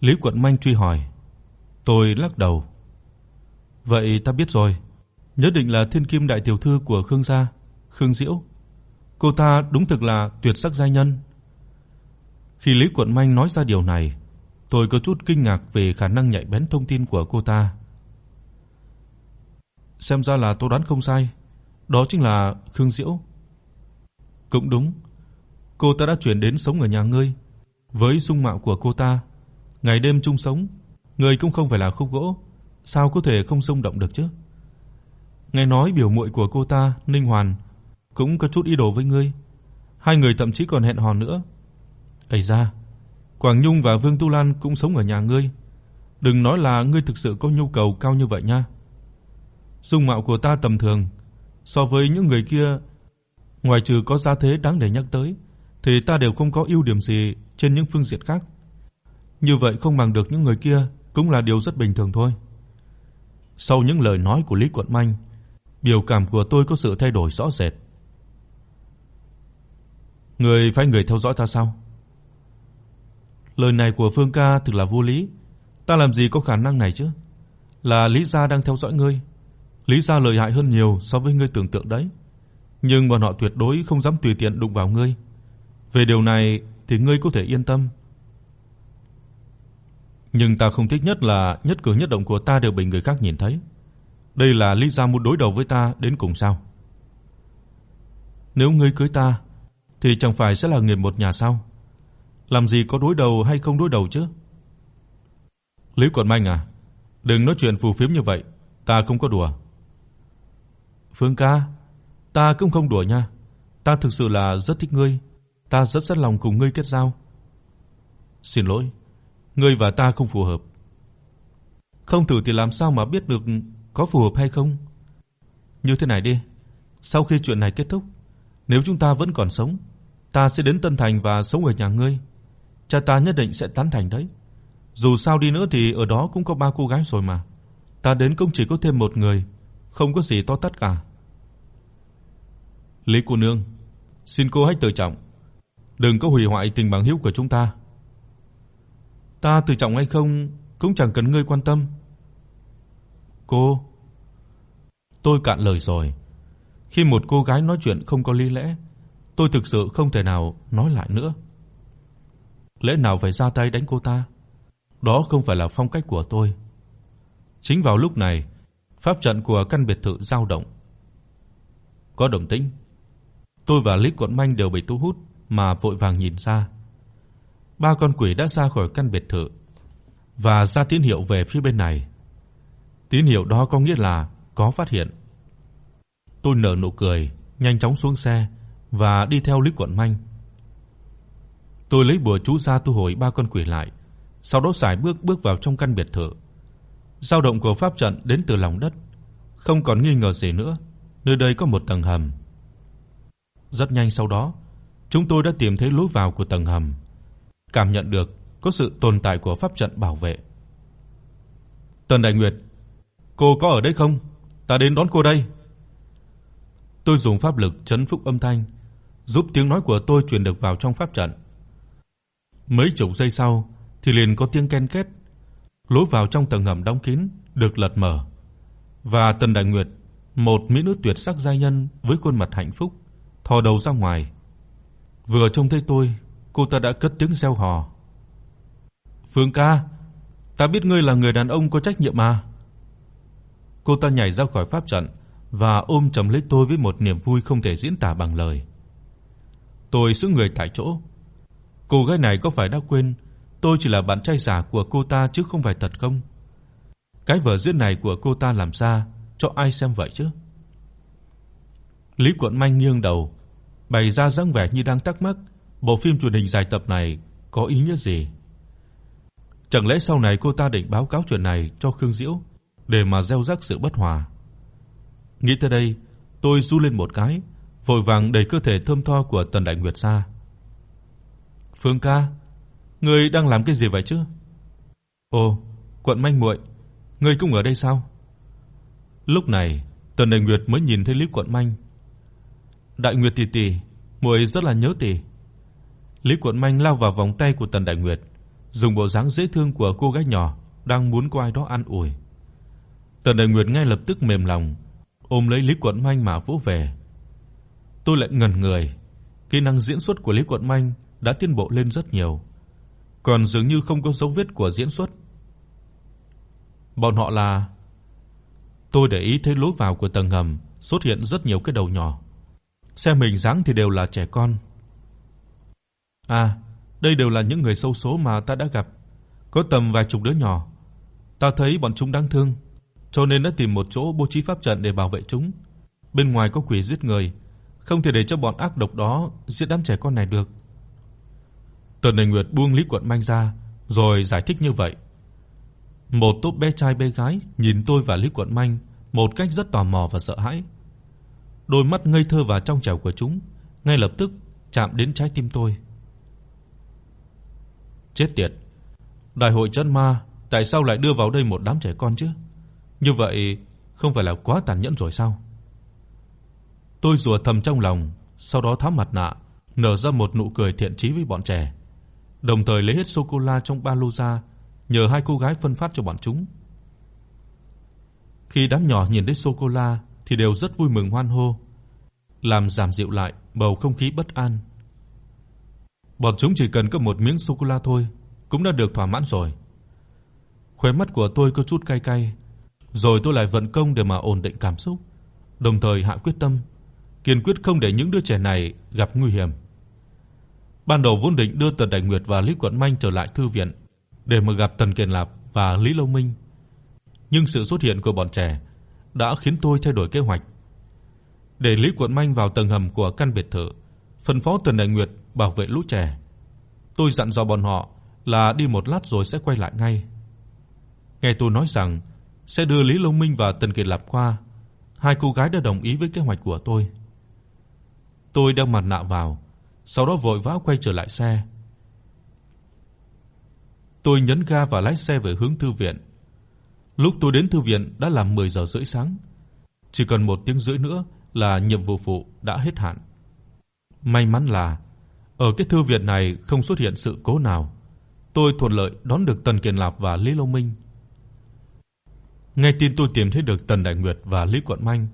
Lý Quận Minh truy hỏi. Tôi lắc đầu. Vậy ta biết rồi, nhất định là thiên kim đại tiểu thư của Khương gia, Khương Diễu. Cô ta đúng thực là tuyệt sắc giai nhân. Khi Lý Quận Minh nói ra điều này, tôi có chút kinh ngạc về khả năng nhạy bén thông tin của cô ta. Xem ra là tôi đoán không sai, đó chính là Khương Diễu. Cũng đúng, cô ta đã chuyển đến sống ở nhà ngươi, với dung mạo của cô ta, ngày đêm chung sống, người cũng không phải là khúc gỗ, sao có thể không xung động được chứ? Nghe nói biểu muội của cô ta, Ninh Hoàn, cũng có chút ý đồ với ngươi. Hai người thậm chí còn hẹn hò nữa. Ấy da, Quảng Nhung và Vương Tu Lan cũng sống ở nhà ngươi. Đừng nói là ngươi thực sự có nhu cầu cao như vậy nha. Dung mạo của ta tầm thường, so với những người kia, ngoài trừ có gia thế đáng để nhắc tới, thì ta đều không có ưu điểm gì trên những phương diện khác. Như vậy không bằng được những người kia cũng là điều rất bình thường thôi. Sau những lời nói của Lý Quận Minh, biểu cảm của tôi có sự thay đổi rõ rệt. Người phải người theo dõi ta sao? Lời này của Phương ca thực là vô lý, ta làm gì có khả năng này chứ? Là Lý gia đang theo dõi ngươi. Lý gia lợi hại hơn nhiều so với ngươi tưởng tượng đấy, nhưng bọn họ tuyệt đối không dám tùy tiện đụng vào ngươi. Về điều này thì ngươi có thể yên tâm. Nhưng ta không thích nhất là nhất cử nhất động của ta đều bị người khác nhìn thấy. Đây là lý do muốn đối đầu với ta đến cùng sao? Nếu ngươi cưới ta thì chẳng phải sẽ là người một nhà sao? Làm gì có đối đầu hay không đối đầu chứ? Lý Quận Minh à, đừng nói chuyện phù phiếm như vậy, ta không có đùa. Phương ca, ta cũng không đùa nha. Ta thực sự là rất thích ngươi, ta rất sẵn lòng cùng ngươi kết giao. Xin lỗi, ngươi và ta không phù hợp. Không thử thì làm sao mà biết được có phù hợp hay không? Như thế này đi, sau khi chuyện này kết thúc, nếu chúng ta vẫn còn sống, ta sẽ đến Tân Thành và sống ở nhà ngươi. Cha ta nhất định sẽ tán thành đấy. Dù sao đi nữa thì ở đó cũng có ba cô gái rồi mà. Ta đến cũng chỉ có thêm một người, không có gì to tát cả. Lý cô nương, xin cô hãy tự trọng, đừng có hủy hoại tình bằng hữu của chúng ta. Ta tự trọng hay không cũng chẳng cần ngươi quan tâm. Cô, tôi cạn lời rồi. Khi một cô gái nói chuyện không có lý lẽ, tôi thực sự không thể nào nói lại nữa. Lẽ nào phải ra tay đánh cô ta? Đó không phải là phong cách của tôi. Chính vào lúc này, pháp trận của căn biệt thự dao động. Có động tĩnh. Tôi và Lý Quận Minh đều bị thu hút mà vội vàng nhìn ra. Ba con quỷ đã ra khỏi căn biệt thự và ra tín hiệu về phía bên này. Tín hiệu đó có nghĩa là có phát hiện. Tôi nở nụ cười, nhanh chóng xuống xe và đi theo Lý Quận Minh. Tôi lấy bùa chú ra thu hồi ba con quỷ lại, sau đó xài bước bước vào trong căn biệt thự. Dao động của pháp trận đến từ lòng đất, không còn nghi ngờ gì nữa, nơi đây có một tầng hầm. Rất nhanh sau đó, chúng tôi đã tìm thấy lối vào của tầng hầm, cảm nhận được có sự tồn tại của pháp trận bảo vệ. Tần Đại Nguyệt, cô có ở đây không? Ta đến đón cô đây. Tôi dùng pháp lực trấn phúc âm thanh, giúp tiếng nói của tôi truyền được vào trong pháp trận. Mấy chục giây sau thì liền có tiếng ken két, lối vào trong tầng hầm đóng kín được lật mở. Và Tần Đại Nguyệt, một mỹ nữ tuyệt sắc giai nhân với khuôn mặt hạnh phúc, thò đầu ra ngoài. Vừa trông thấy tôi, cô ta đã cất tiếng reo hò. "Phương ca, ta biết ngươi là người đàn ông có trách nhiệm mà." Cô ta nhảy ra khỏi pháp trận và ôm chầm lấy tôi với một niềm vui không thể diễn tả bằng lời. Tôi sững người tại chỗ. Cô gái này có phải đã quên tôi chỉ là bạn trai giả của cô ta chứ không phải thật không? Cái vở diễn này của cô ta làm ra cho ai xem vậy chứ? Lý Quận Minh nghiêng đầu, bày ra dáng vẻ như đang thắc mắc, bộ phim truyền hình dài tập này có ý nghĩa gì? Chẳng lẽ sau này cô ta định báo cáo chuyện này cho Khương Diễu để mà gieo rắc sự bất hòa? Nghĩ tới đây, tôi du lên một cái, vội vàng đẩy cơ thể thơm tho của Tần Đại Nguyệt ra. "Phương ca, ngươi đang làm cái gì vậy chứ?" "Ồ, Quận Manh muội, ngươi cũng ở đây sao?" Lúc này, Tần Đại Nguyệt mới nhìn thấy Lý Quận Manh. "Đại Nguyệt tỷ tỷ, muội rất là nhớ tỷ." Lý Quận Manh lao vào vòng tay của Tần Đại Nguyệt, dùng bộ dáng dễ thương của cô gái nhỏ đang muốn có ai đó an ủi. Tần Đại Nguyệt ngay lập tức mềm lòng, ôm lấy Lý Quận Manh mà vỗ về. Tôi lại ngẩn người, kỹ năng diễn xuất của Lý Quận Manh đã tiến bộ lên rất nhiều, còn dường như không có dấu vết của diễn xuất. Bọn họ là Tôi để ý thấy lối vào của tầng hầm xuất hiện rất nhiều cái đầu nhỏ. Xem hình dáng thì đều là trẻ con. À, đây đều là những người xấu số mà ta đã gặp, có tầm vài chục đứa nhỏ. Ta thấy bọn chúng đáng thương, cho nên đã tìm một chỗ bố trí pháp trận để bảo vệ chúng. Bên ngoài có quỷ giết người, không thể để cho bọn ác độc đó giết đám trẻ con này được. Tần Đình Nguyệt buông Lý Quận Manh ra, rồi giải thích như vậy. Một tốp bé trai bé gái nhìn tôi và Lý Quận Manh một cách rất tò mò và sợ hãi. Đôi mắt ngây thơ và trong trẻo của chúng ngay lập tức chạm đến trái tim tôi. Chết tiệt. Đại hội chân ma tại sao lại đưa vào đây một đám trẻ con chứ? Như vậy không phải là quá tàn nhẫn rồi sao? Tôi rủa thầm trong lòng, sau đó tháo mặt nạ, nở ra một nụ cười thiện chí với bọn trẻ, đồng thời lấy hết sô cô la trong ba lô ra, nhờ hai cô gái phân phát cho bọn chúng. Khi đám nhỏ nhìn thấy sô cô la thì đều rất vui mừng hoan hô, làm giảm dịu lại bầu không khí bất an. Bọn chúng chỉ cần có một miếng sô cô la thôi cũng đã được thỏa mãn rồi. Khóe mắt của tôi có chút cay cay, rồi tôi lại vận công để mà ổn định cảm xúc, đồng thời hạ quyết tâm kiên quyết không để những đứa trẻ này gặp nguy hiểm. Ban đầu vốn định đưa Tần Đại Nguyệt và Lý Quận Minh trở lại thư viện để mà gặp Tần Kiền Lạp và Lý Lâu Minh. Nhưng sự xuất hiện của bọn trẻ đã khiến tôi thay đổi kế hoạch. Để Lý Quận Minh vào tầng hầm của căn biệt thự, phân phó Tần Đại Nguyệt bảo vệ lũ trẻ. Tôi dặn dò bọn họ là đi một lát rồi sẽ quay lại ngay. Nghe tôi nói rằng sẽ đưa Lý Long Minh và Tần Kiệt Lạp qua, hai cô gái đã đồng ý với kế hoạch của tôi. Tôi đeo mặt nạ vào, sau đó vội vã quay trở lại xe. Tôi nhấn ga và lái xe về hướng thư viện. Lúc tôi đến thư viện đã là 10 giờ rưỡi sáng. Chỉ cần một tiếng rưỡi nữa là nhiệm vụ phụ đã hết hạn. May mắn là ở cái thư viện này không xuất hiện sự cố nào. Tôi thuận lợi đón được Tần Kiền Lạp và Lý Long Minh. Nghe tin tôi tìm thấy được Tần Đại Nguyệt và Lý Quận Minh,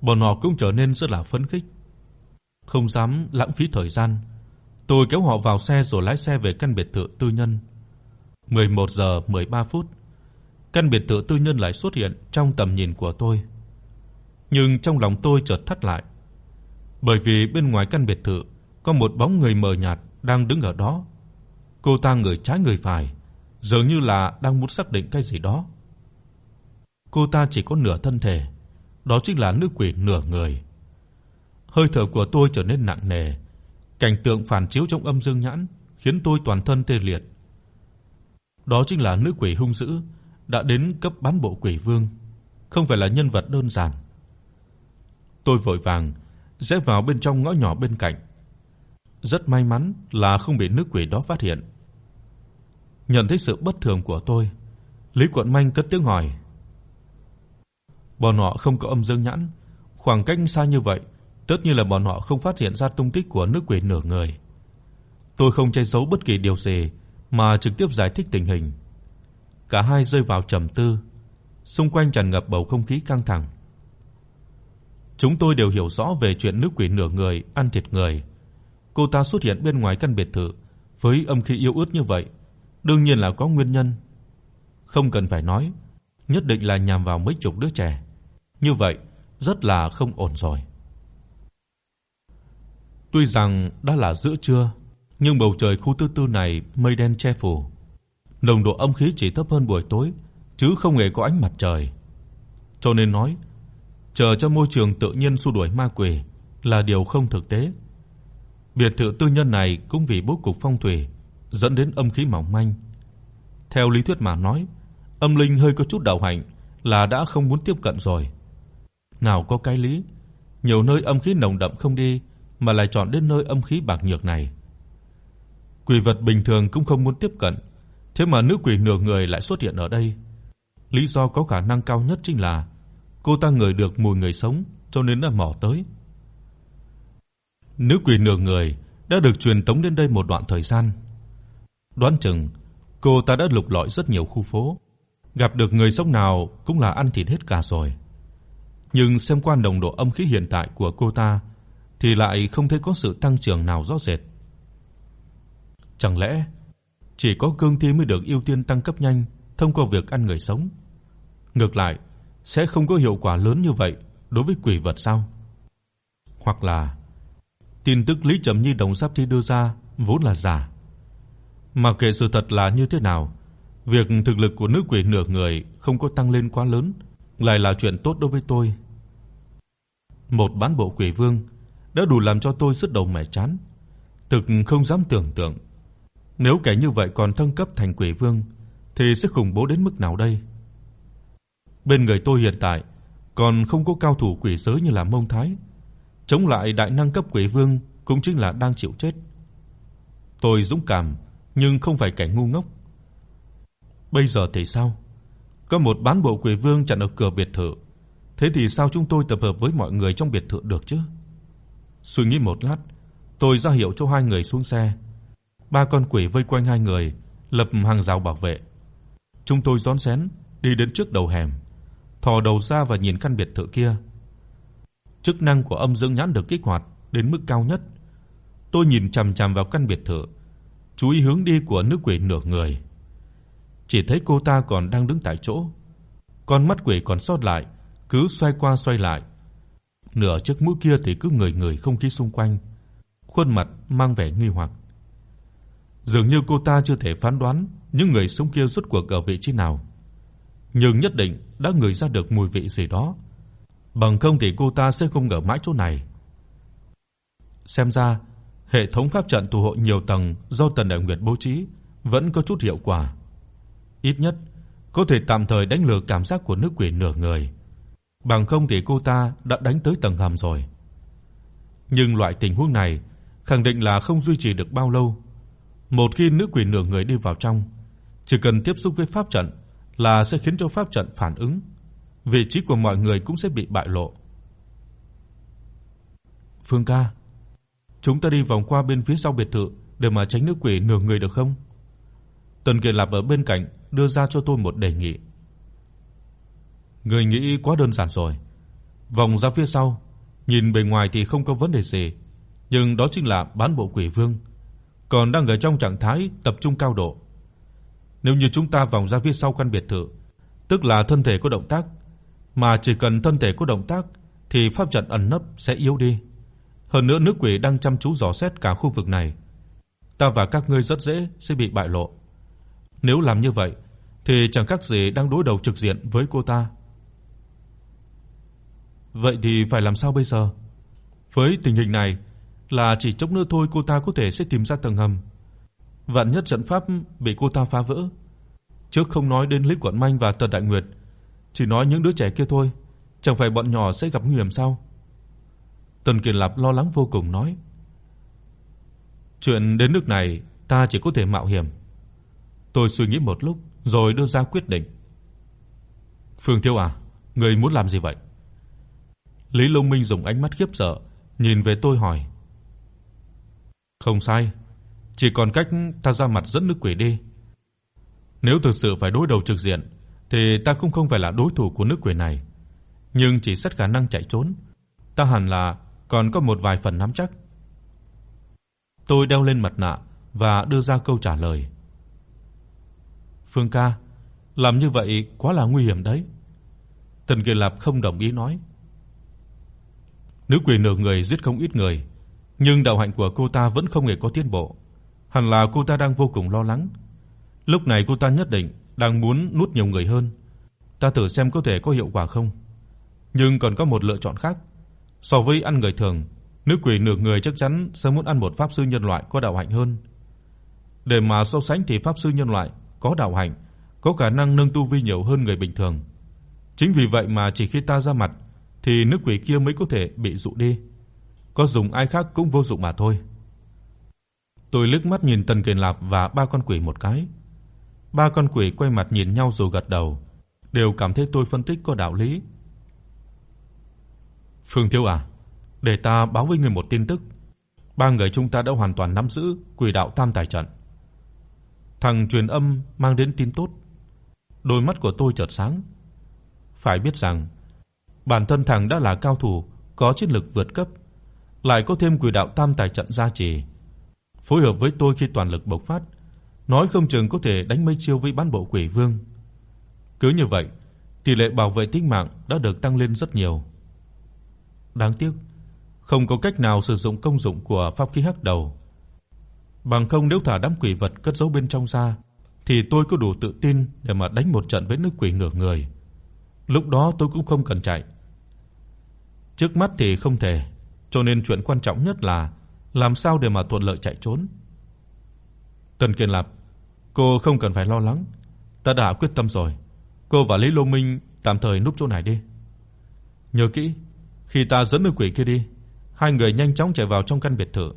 bọn họ cũng trở nên rất là phấn khích. Không dám lãng phí thời gian, tôi kéo họ vào xe rồi lái xe về căn biệt thự tư nhân. 11 giờ 13 phút, căn biệt thự tư nhân lại xuất hiện trong tầm nhìn của tôi. Nhưng trong lòng tôi chợt thắt lại, bởi vì bên ngoài căn biệt thự có một bóng người mờ nhạt đang đứng ở đó. Cô ta người trái người phải, dường như là đang muốn xác định cái gì đó. Cô ta chỉ có nửa thân thể, đó chính là nữ quỷ nửa người. Hơi thở của tôi trở nên nặng nề, cảnh tượng phản chiếu trong âm dương nhãn khiến tôi toàn thân tê liệt. Đó chính là nữ quỷ hung dữ đã đến cấp bán bộ quỷ vương, không phải là nhân vật đơn giản. Tôi vội vàng rẽ vào bên trong ngõ nhỏ bên cạnh. Rất may mắn là không bị nữ quỷ đó phát hiện. Nhận thấy sự bất thường của tôi, Lý Quận Minh cất tiếng hỏi: Bọn họ không có âm dương nhãn, khoảng cách xa như vậy, tất nhiên là bọn họ không phát hiện ra tung tích của nữ quỷ nửa người. Tôi không che giấu bất kỳ điều gì mà trực tiếp giải thích tình hình. Cả hai rơi vào trầm tư, xung quanh tràn ngập bầu không khí căng thẳng. Chúng tôi đều hiểu rõ về chuyện nữ quỷ nửa người ăn thịt người. Cô ta xuất hiện bên ngoài căn biệt thự với âm khí yếu ớt như vậy, đương nhiên là có nguyên nhân. Không cần phải nói, nhất định là nhằm vào mấy chục đứa trẻ. Như vậy, rất là không ổn rồi. Tuy rằng đã là giữa trưa, nhưng bầu trời khu tư tư này mây đen che phủ. Nồng độ âm khí chỉ thấp hơn buổi tối, chứ không hề có ánh mặt trời. Cho nên nói, chờ cho môi trường tự nhiên xua đuổi ma quỷ là điều không thực tế. Biệt thự tư nhân này cũng vì bố cục phong thủy dẫn đến âm khí mỏng manh. Theo lý thuyết mà nói, âm linh hơi có chút đạo hạnh là đã không muốn tiếp cận rồi. Nào có cái lý, nhiều nơi âm khí nồng đậm không đi mà lại chọn đến nơi âm khí bạc nhược này. Quỷ vật bình thường cũng không muốn tiếp cận, thế mà nữ quỷ nửa người lại xuất hiện ở đây. Lý do có khả năng cao nhất chính là cô ta ngửi được mùi người sống cho nên đã mò tới. Nữ quỷ nửa người đã được truyền tống đến đây một đoạn thời gian. Đoán chừng cô ta đã lục lọi rất nhiều khu phố, gặp được người sống nào cũng là ăn thịt hết cả rồi. Nhưng xem qua nồng độ âm khí hiện tại của cô ta thì lại không thấy có sự tăng trưởng nào rõ rệt. Chẳng lẽ chỉ có cương thi mới được ưu tiên tăng cấp nhanh thông qua việc ăn người sống? Ngược lại, sẽ không có hiệu quả lớn như vậy đối với quỷ vật sao? Hoặc là tin tức Lý Trầm Nhi đồng sắp thi đưa ra vốn là giả. Mà kệ sự thật là như thế nào, việc thực lực của nữ quỷ nửa người không có tăng lên quá lớn lại là chuyện tốt đối với tôi. Một bán bộ quỷ vương đã đủ làm cho tôi sứt đầu mẻ chán, thực không dám tưởng tượng nếu kẻ như vậy còn thăng cấp thành quỷ vương thì sẽ khủng bố đến mức nào đây. Bên người tôi hiện tại còn không có cao thủ quỷ giới như là Mông Thái, chống lại đại năng cấp quỷ vương cũng chính là đang chịu chết. Tôi dũng cảm nhưng không phải kẻ ngu ngốc. Bây giờ thì sao? Có một bán bộ quỷ vương chặn ở cửa biệt thự, thế thì sao chúng tôi tập hợp với mọi người trong biệt thự được chứ? Suy nghĩ một lát, tôi ra hiệu cho hai người xuống xe. Ba con quỷ vây quanh hai người, lập hàng rào bảo vệ. Chúng tôi rón rén đi đến trước đầu hẻm, thò đầu ra và nhìn căn biệt thự kia. Chức năng của âm dương nhãn được kích hoạt đến mức cao nhất. Tôi nhìn chằm chằm vào căn biệt thự, chú ý hướng đi của nữ quỷ nửa người. Chỉ thấy cô ta còn đang đứng tại chỗ, con mắt quỷ còn sót lại cứ xoay qua xoay lại. Nửa chiếc mũi kia thì cứ người người không khí xung quanh, khuôn mặt mang vẻ nghi hoặc. Dường như cô ta chưa thể phán đoán những người sống kia rốt cuộc ở vị trí nào, nhưng nhất định đã ngửi ra được mùi vị gì đó. Bằng không thì cô ta sẽ không ở mãi chỗ này. Xem ra, hệ thống pháp trận tụ hộ nhiều tầng do Tần Đại Nguyệt bố trí vẫn có chút hiệu quả. Ít nhất có thể tạm thời đánh lừa cảm giác của nữ quỷ nửa người. Bằng không thì cô ta đã đánh tới tầng hầm rồi. Nhưng loại tình huống này khẳng định là không duy trì được bao lâu. Một khi nữ quỷ nửa người đi vào trong, chỉ cần tiếp xúc với pháp trận là sẽ khiến cho pháp trận phản ứng, vị trí của mọi người cũng sẽ bị bại lộ. Phương ca, chúng ta đi vòng qua bên phía sau biệt thự để mà tránh nữ quỷ nửa người được không? Tần Kiệt Lạp ở bên cạnh đưa ra cho tôi một đề nghị. Người nghĩ quá đơn giản rồi. Vòng ra phía sau, nhìn bề ngoài thì không có vấn đề gì, nhưng đó chính là bán bộ quỷ vương, còn đang ở trong trạng thái tập trung cao độ. Nếu như chúng ta vòng ra phía sau căn biệt thự, tức là thân thể có động tác, mà chỉ cần thân thể có động tác thì pháp trận ẩn nấp sẽ yếu đi. Hơn nữa nữ quỷ đang chăm chú dò xét cả khu vực này, ta và các ngươi rất dễ sẽ bị bại lộ. Nếu làm như vậy thì chẳng khác gì đang đối đầu trực diện với cô ta. Vậy thì phải làm sao bây giờ? Với tình hình này là chỉ chốc nữa thôi cô ta có thể sẽ tìm ra tầng hầm. Vạn nhất trận pháp bị cô ta phá vỡ. Trước không nói đến Lý Quận Manh và Tần Đại Nguyệt, chỉ nói những đứa trẻ kia thôi, chẳng phải bọn nhỏ sẽ gặp nguy hiểm sao? Tần Kiệt Lạp lo lắng vô cùng nói. Chuyện đến nước này, ta chỉ có thể mạo hiểm. Tôi suy nghĩ một lúc rồi đưa ra quyết định. Phương Thiếu à, ngươi muốn làm gì vậy? Lý Long Minh dùng ánh mắt khiếp sợ nhìn về tôi hỏi. Không sai, chỉ còn cách ta ra mặt dẫn nữ quỷ đi. Nếu thực sự phải đối đầu trực diện thì ta cũng không phải là đối thủ của nữ quỷ này, nhưng chỉ xét khả năng chạy trốn, ta hẳn là còn có một vài phần nắm chắc. Tôi đeo lên mặt nạ và đưa ra câu trả lời. Phương ca, làm như vậy quá là nguy hiểm đấy. Tần Kiệt Lạp không đồng ý nói. Nữ quỷ nửa người giết không ít người, nhưng đạo hạnh của cô ta vẫn không hề có tiến bộ. Hẳn là cô ta đang vô cùng lo lắng. Lúc này cô ta nhất định đang muốn nuốt nhiều người hơn. Ta thử xem có thể có hiệu quả không. Nhưng còn có một lựa chọn khác. So với ăn người thường, nữ quỷ nửa người chắc chắn sẽ muốn ăn một pháp sư nhân loại có đạo hạnh hơn. Để mà so sánh thì pháp sư nhân loại có đạo hạnh, có khả năng nâng tu vi nhiều hơn người bình thường. Chính vì vậy mà chỉ khi ta ra mặt thì nữ quỷ kia mới có thể bị dụ đi. Có dùng ai khác cũng vô dụng mà thôi. Tôi liếc mắt nhìn Tần Kiền Lạp và ba con quỷ một cái. Ba con quỷ quay mặt nhìn nhau rồi gật đầu, đều cảm thấy tôi phân tích có đạo lý. Phương Thiếu à, để ta báo với người một tin tức. Ba người chúng ta đã hoàn toàn nắm giữ Quỷ đạo Tam Tài trận. Thằng truyền âm mang đến tin tốt. Đôi mắt của tôi chợt sáng. Phải biết rằng, bản thân thằng đã là cao thủ có chiến lực vượt cấp, lại có thêm Quỷ đạo Tam Tài trận gia trì, phối hợp với tôi khi toàn lực bộc phát, nói không chừng có thể đánh mấy chiêu với bán bộ Quỷ Vương. Cứ như vậy, tỷ lệ bảo vệ tính mạng đã được tăng lên rất nhiều. Đáng tiếc, không có cách nào sử dụng công dụng của pháp khí hắc đầu. Bằng không nếu thả đám quỷ vật cất giấu bên trong ra, thì tôi có đủ tự tin để mà đánh một trận với nữ quỷ nửa người. Lúc đó tôi cũng không cần chạy. Trước mắt thì không thể, cho nên chuyện quan trọng nhất là làm sao để mà thuận lợi chạy trốn. Tần Kiên Lập, cô không cần phải lo lắng, ta đã quyết tâm rồi. Cô và Lý Lô Minh tạm thời núp chỗ này đi. Nhớ kỹ, khi ta dẫn nữ quỷ kia đi, hai người nhanh chóng chạy vào trong căn biệt thự,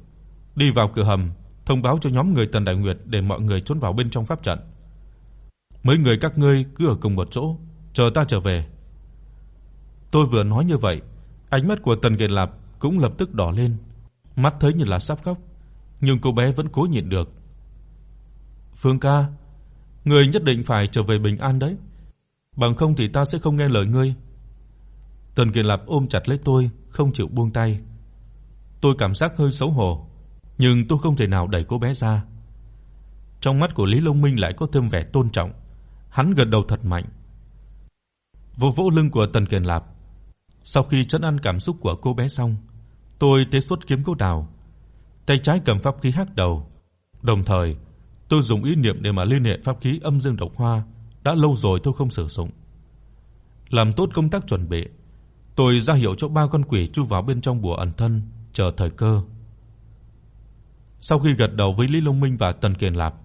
đi vào cửa hầm, thông báo cho nhóm người Tần Đại Nguyệt để mọi người trốn vào bên trong pháp trận. Mấy người các ngươi cứ ở cùng một chỗ, chờ ta trở về. Tôi vừa nói như vậy, ánh mắt của Tần Kiệt Lạp cũng lập tức đỏ lên, mắt thấy như là sắp khóc, nhưng cô bé vẫn cố nhịn được. "Phương ca, ngươi nhất định phải trở về bình an đấy, bằng không thì ta sẽ không nghe lời ngươi." Tần Kiệt Lạp ôm chặt lấy tôi, không chịu buông tay. Tôi cảm giác hơi xấu hổ, nhưng tôi không thể nào đẩy cô bé ra. Trong mắt của Lý Long Minh lại có thêm vẻ tôn trọng, hắn gật đầu thật mạnh. Vỗ vỗ lưng của Tần kiệt Lạp. Sau khi trấn an cảm xúc của cô bé xong, tôi tế xuất kiếm cô đào, tay trái cầm pháp khí hắc đầu, đồng thời tôi dùng ý niệm để mà liên hệ pháp khí âm dương độc hoa đã lâu rồi tôi không sử dụng. Làm tốt công tác chuẩn bị, tôi ra hiệu cho ba con quỷ chui vào bên trong bùa ẩn thân, chờ thời cơ. Sau khi gật đầu với Lý Long Minh và Tần Kiền Lạp,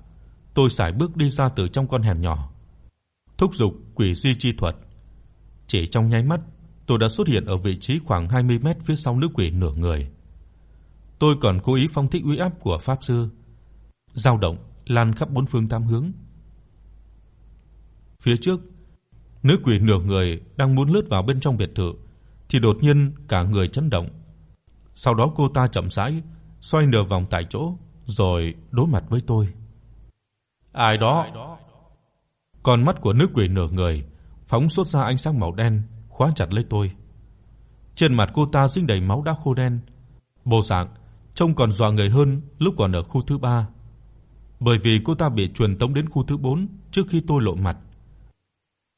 tôi sải bước đi ra từ trong con hẻm nhỏ. Thúc dục quỷ di chi thuật. Chỉ trong nháy mắt, tôi đã xuất hiện ở vị trí khoảng 20 mét phía sau nữ quỷ nửa người. Tôi còn cố ý phong thích uy áp của pháp sư, dao động lan khắp bốn phương tám hướng. Phía trước, nữ quỷ nửa người đang muốn lướt vào bên trong biệt thự thì đột nhiên cả người chấn động. Sau đó cô ta chậm rãi xoay nửa vòng tại chỗ rồi đối mặt với tôi. Ai đó? Con mắt của nữ quỷ nửa người phóng xuất ra ánh sáng màu đen, khóa chặt lấy tôi. Trên mặt cô ta dính đầy máu đã khô đen, bộ dạng trông còn dọa người hơn lúc còn ở khu thứ 3. Bởi vì cô ta bị truyền tống đến khu thứ 4 trước khi tôi lộ mặt.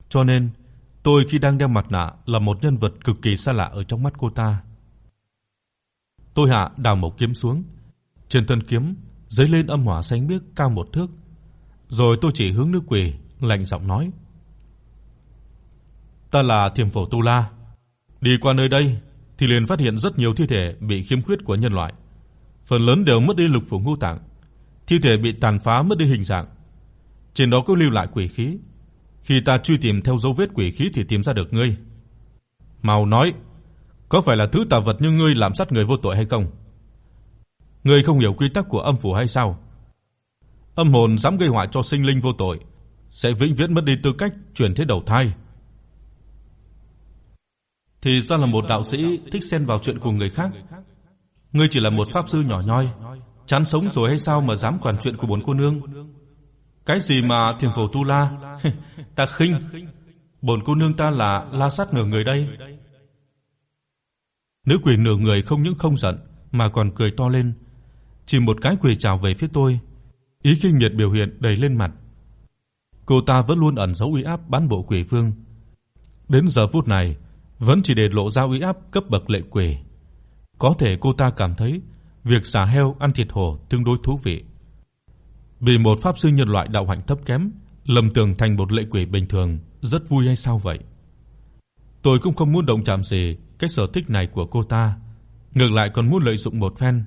Cho nên, tôi khi đang đeo mặt nạ là một nhân vật cực kỳ xa lạ ở trong mắt cô ta. Tôi hạ đào một kiếm xuống, trên thân kiếm giấy lên âm hỏa xanh biếc cao một thước. Rồi tôi chỉ hướng nữ quỷ, lạnh giọng nói: "Ta là Thiểm Phổ Tu La, đi qua nơi đây thì liền phát hiện rất nhiều thi thể bị khiếm khuyết của nhân loại, phần lớn đều mất đi lục phủ ngũ tạng, thi thể bị tàn phá mất đi hình dạng. Trên đó có lưu lại quỷ khí. Khi ta truy tìm theo dấu vết quỷ khí thì tìm ra được ngươi. Mau nói, có phải là thứ tà vật như ngươi làm sát người vô tội hay không? Ngươi không hiểu quy tắc của âm phủ hay sao? Âm hồn dám gây họa cho sinh linh vô tội, sẽ vĩnh viễn mất đi tư cách chuyển thế đầu thai. Thì ra là một đạo sĩ thích xen vào chuyện của người khác. Ngươi chỉ là một pháp sư nhỏ nhoi, chán sống rồi hay sao mà dám quản chuyện của bốn cô nương? Cái gì mà Thiểm Phổ Tu La? ta khinh. Bổn cô nương ta là La sát nửa người đây. Nữ quỷ nửa người không những không giận mà còn cười to lên, chỉ một cái quỳ chào về phía tôi, ý kinh miệt biểu hiện đầy lên mặt. Cô ta vẫn luôn ẩn giấu uy áp bán bộ quỷ vương. Đến giờ phút này, vẫn chỉ để lộ ra uy áp cấp bậc lệ quỷ. Có thể cô ta cảm thấy việc xả heo ăn thịt hổ tương đối thú vị. Bị một pháp sư nhân loại đạo hạnh thấp kém lầm tưởng thành một lệ quỷ bình thường, rất vui hay sao vậy? Tôi cũng không muốn động chạm gì cái sở thích này của cô ta, ngược lại còn muốn lợi dụng một phen.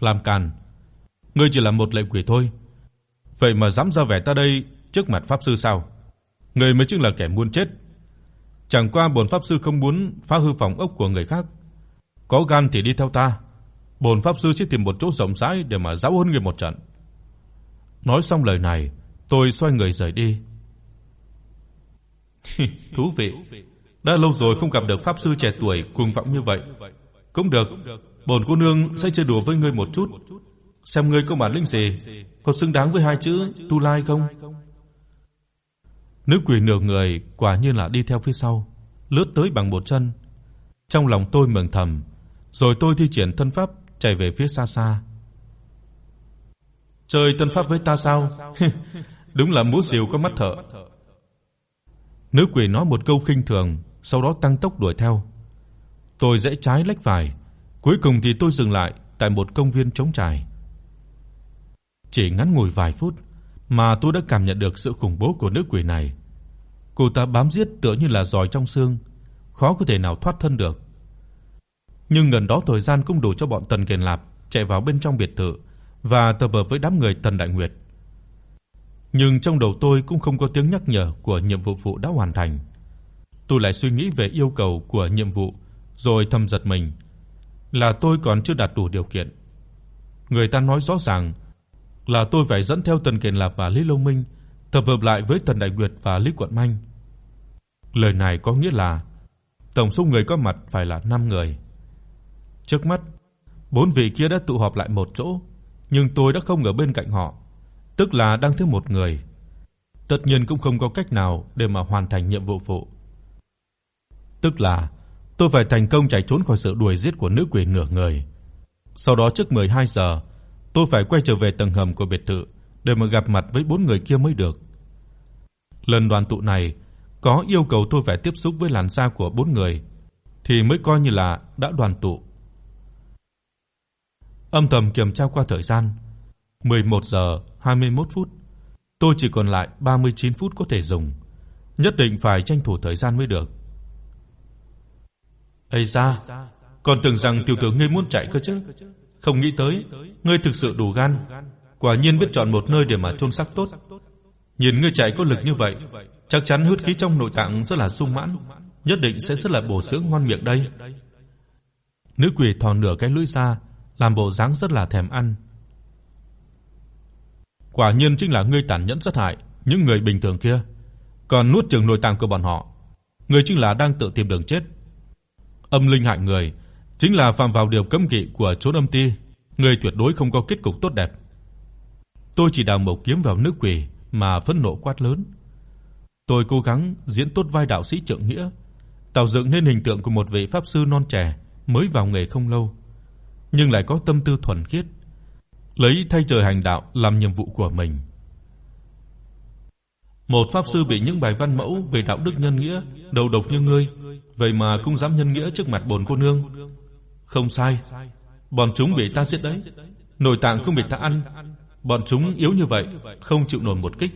Làm càn, ngươi chỉ là một lệ quỷ thôi. Vậy mà dám ra vẻ ta đây trước mặt pháp sư sao? Ngươi mới chính là kẻ muốn chết. Chẳng qua bổn pháp sư không muốn phá hư phòng ốc của người khác. Có gan thì đi theo ta. Bổn pháp sư sẽ tìm một chỗ rộng rãi để mà giáo huấn ngươi một trận. Nói xong lời này, tôi xoay người rời đi. Thú vị. Đã lâu rồi không gặp được pháp sư trẻ tuổi cuồng vọng như vậy. Cũng được, bổn cô nương sẽ chơi đùa với ngươi một chút, xem ngươi có bản lĩnh gì, có xứng đáng với hai chữ Tu Lai không? Nữ quỷ nửa người quả nhiên là đi theo phía sau, lướt tới bằng một chân. Trong lòng tôi mừng thầm, rồi tôi thi triển thân pháp chạy về phía xa xa. Chơi thân pháp với ta sao? Đúng là mũ diều có mắt thợ. Nữ quỷ nói một câu khinh thường, sau đó tăng tốc đuổi theo. Tôi rẽ trái lách phải, cuối cùng thì tôi dừng lại tại một công viên trống trải. Chỉ ngắn ngủi vài phút mà tôi đã cảm nhận được sự khủng bố của nữ quỷ này. Cô ta bám giết tựa như là giòi trong xương, khó có thể nào thoát thân được. Nhưng gần đó thời gian cũng đủ cho bọn Tần Kiền Lạp chạy vào bên trong biệt thự và tập hợp với đám người Tần Đại Nguyệt. Nhưng trong đầu tôi cũng không có tiếng nhắc nhở của nhiệm vụ phụ đã hoàn thành. Tôi lại suy nghĩ về yêu cầu của nhiệm vụ, rồi thầm giật mình, là tôi còn chưa đạt đủ điều kiện. Người ta nói rõ ràng là tôi phải dẫn theo Tần Kiền Lạp và Lý Long Minh tập hợp lại với Tần Đại Nguyệt và Lý Quận Minh. Lời này có nghĩa là tổng số người có mặt phải là 5 người. Trước mắt, bốn vị kia đã tụ họp lại một chỗ, nhưng tôi đã không ở bên cạnh họ, tức là đang thiếu một người. Tất nhiên cũng không có cách nào để mà hoàn thành nhiệm vụ phụ. Tức là tôi phải thành công chạy trốn khỏi sự đuổi giết của nữ quỷ nửa người. Sau đó trước 12 giờ, tôi phải quay trở về tầng hầm của biệt thự để mà gặp mặt với bốn người kia mới được. Lần đoàn tụ này có yêu cầu tôi phải tiếp xúc với làn da của bốn người thì mới coi như là đã đoàn tụ. Âm thầm kiểm tra qua thời gian, 11 giờ 21 phút. Tôi chỉ còn lại 39 phút có thể dùng, nhất định phải tranh thủ thời gian mới được. Ây da, còn tưởng rằng tiểu tử ngươi muốn chạy cơ chứ, không nghĩ tới ngươi thực sự đủ gan, quả nhiên biết chọn một nơi để mà chôn xác tốt. Nhìn ngươi chạy có lực như vậy, chắc chắn huyết khí trong nội tạng rất là sung mãn, nhất định sẽ rất là bổ dưỡng ngon miệng đây. Nữ quỷ thò nửa cái lưỡi ra, làm bộ dáng rất là thèm ăn. Quả nhiên chính là ngươi tàn nhẫn rất hại những người bình thường kia, còn nuốt chửng nội tạng của bọn họ. Ngươi chính là đang tự tìm đường chết. Âm linh hại người, chính là phạm vào điều cấm kỵ của chốn âm ti, người tuyệt đối không có kết cục tốt đẹp. Tôi chỉ đào một kiếm vào nước quỷ mà phẫn nộ quát lớn. Tôi cố gắng diễn tốt vai đạo sĩ trượng nghĩa, tạo dựng nên hình tượng của một vị pháp sư non trẻ mới vào nghề không lâu, nhưng lại có tâm tư thuần khiết, lấy thay trời hành đạo làm nhiệm vụ của mình. Một pháp sư bị những bài văn mẫu về đạo đức nhân nghĩa đầu độc như ngươi, vậy mà cũng dám nhân nghĩa trước mặt bổn cô nương. Không sai, bọn chúng bị ta giết đấy, nội tạng không bị ta ăn, bọn chúng yếu như vậy, không chịu nổi một kích.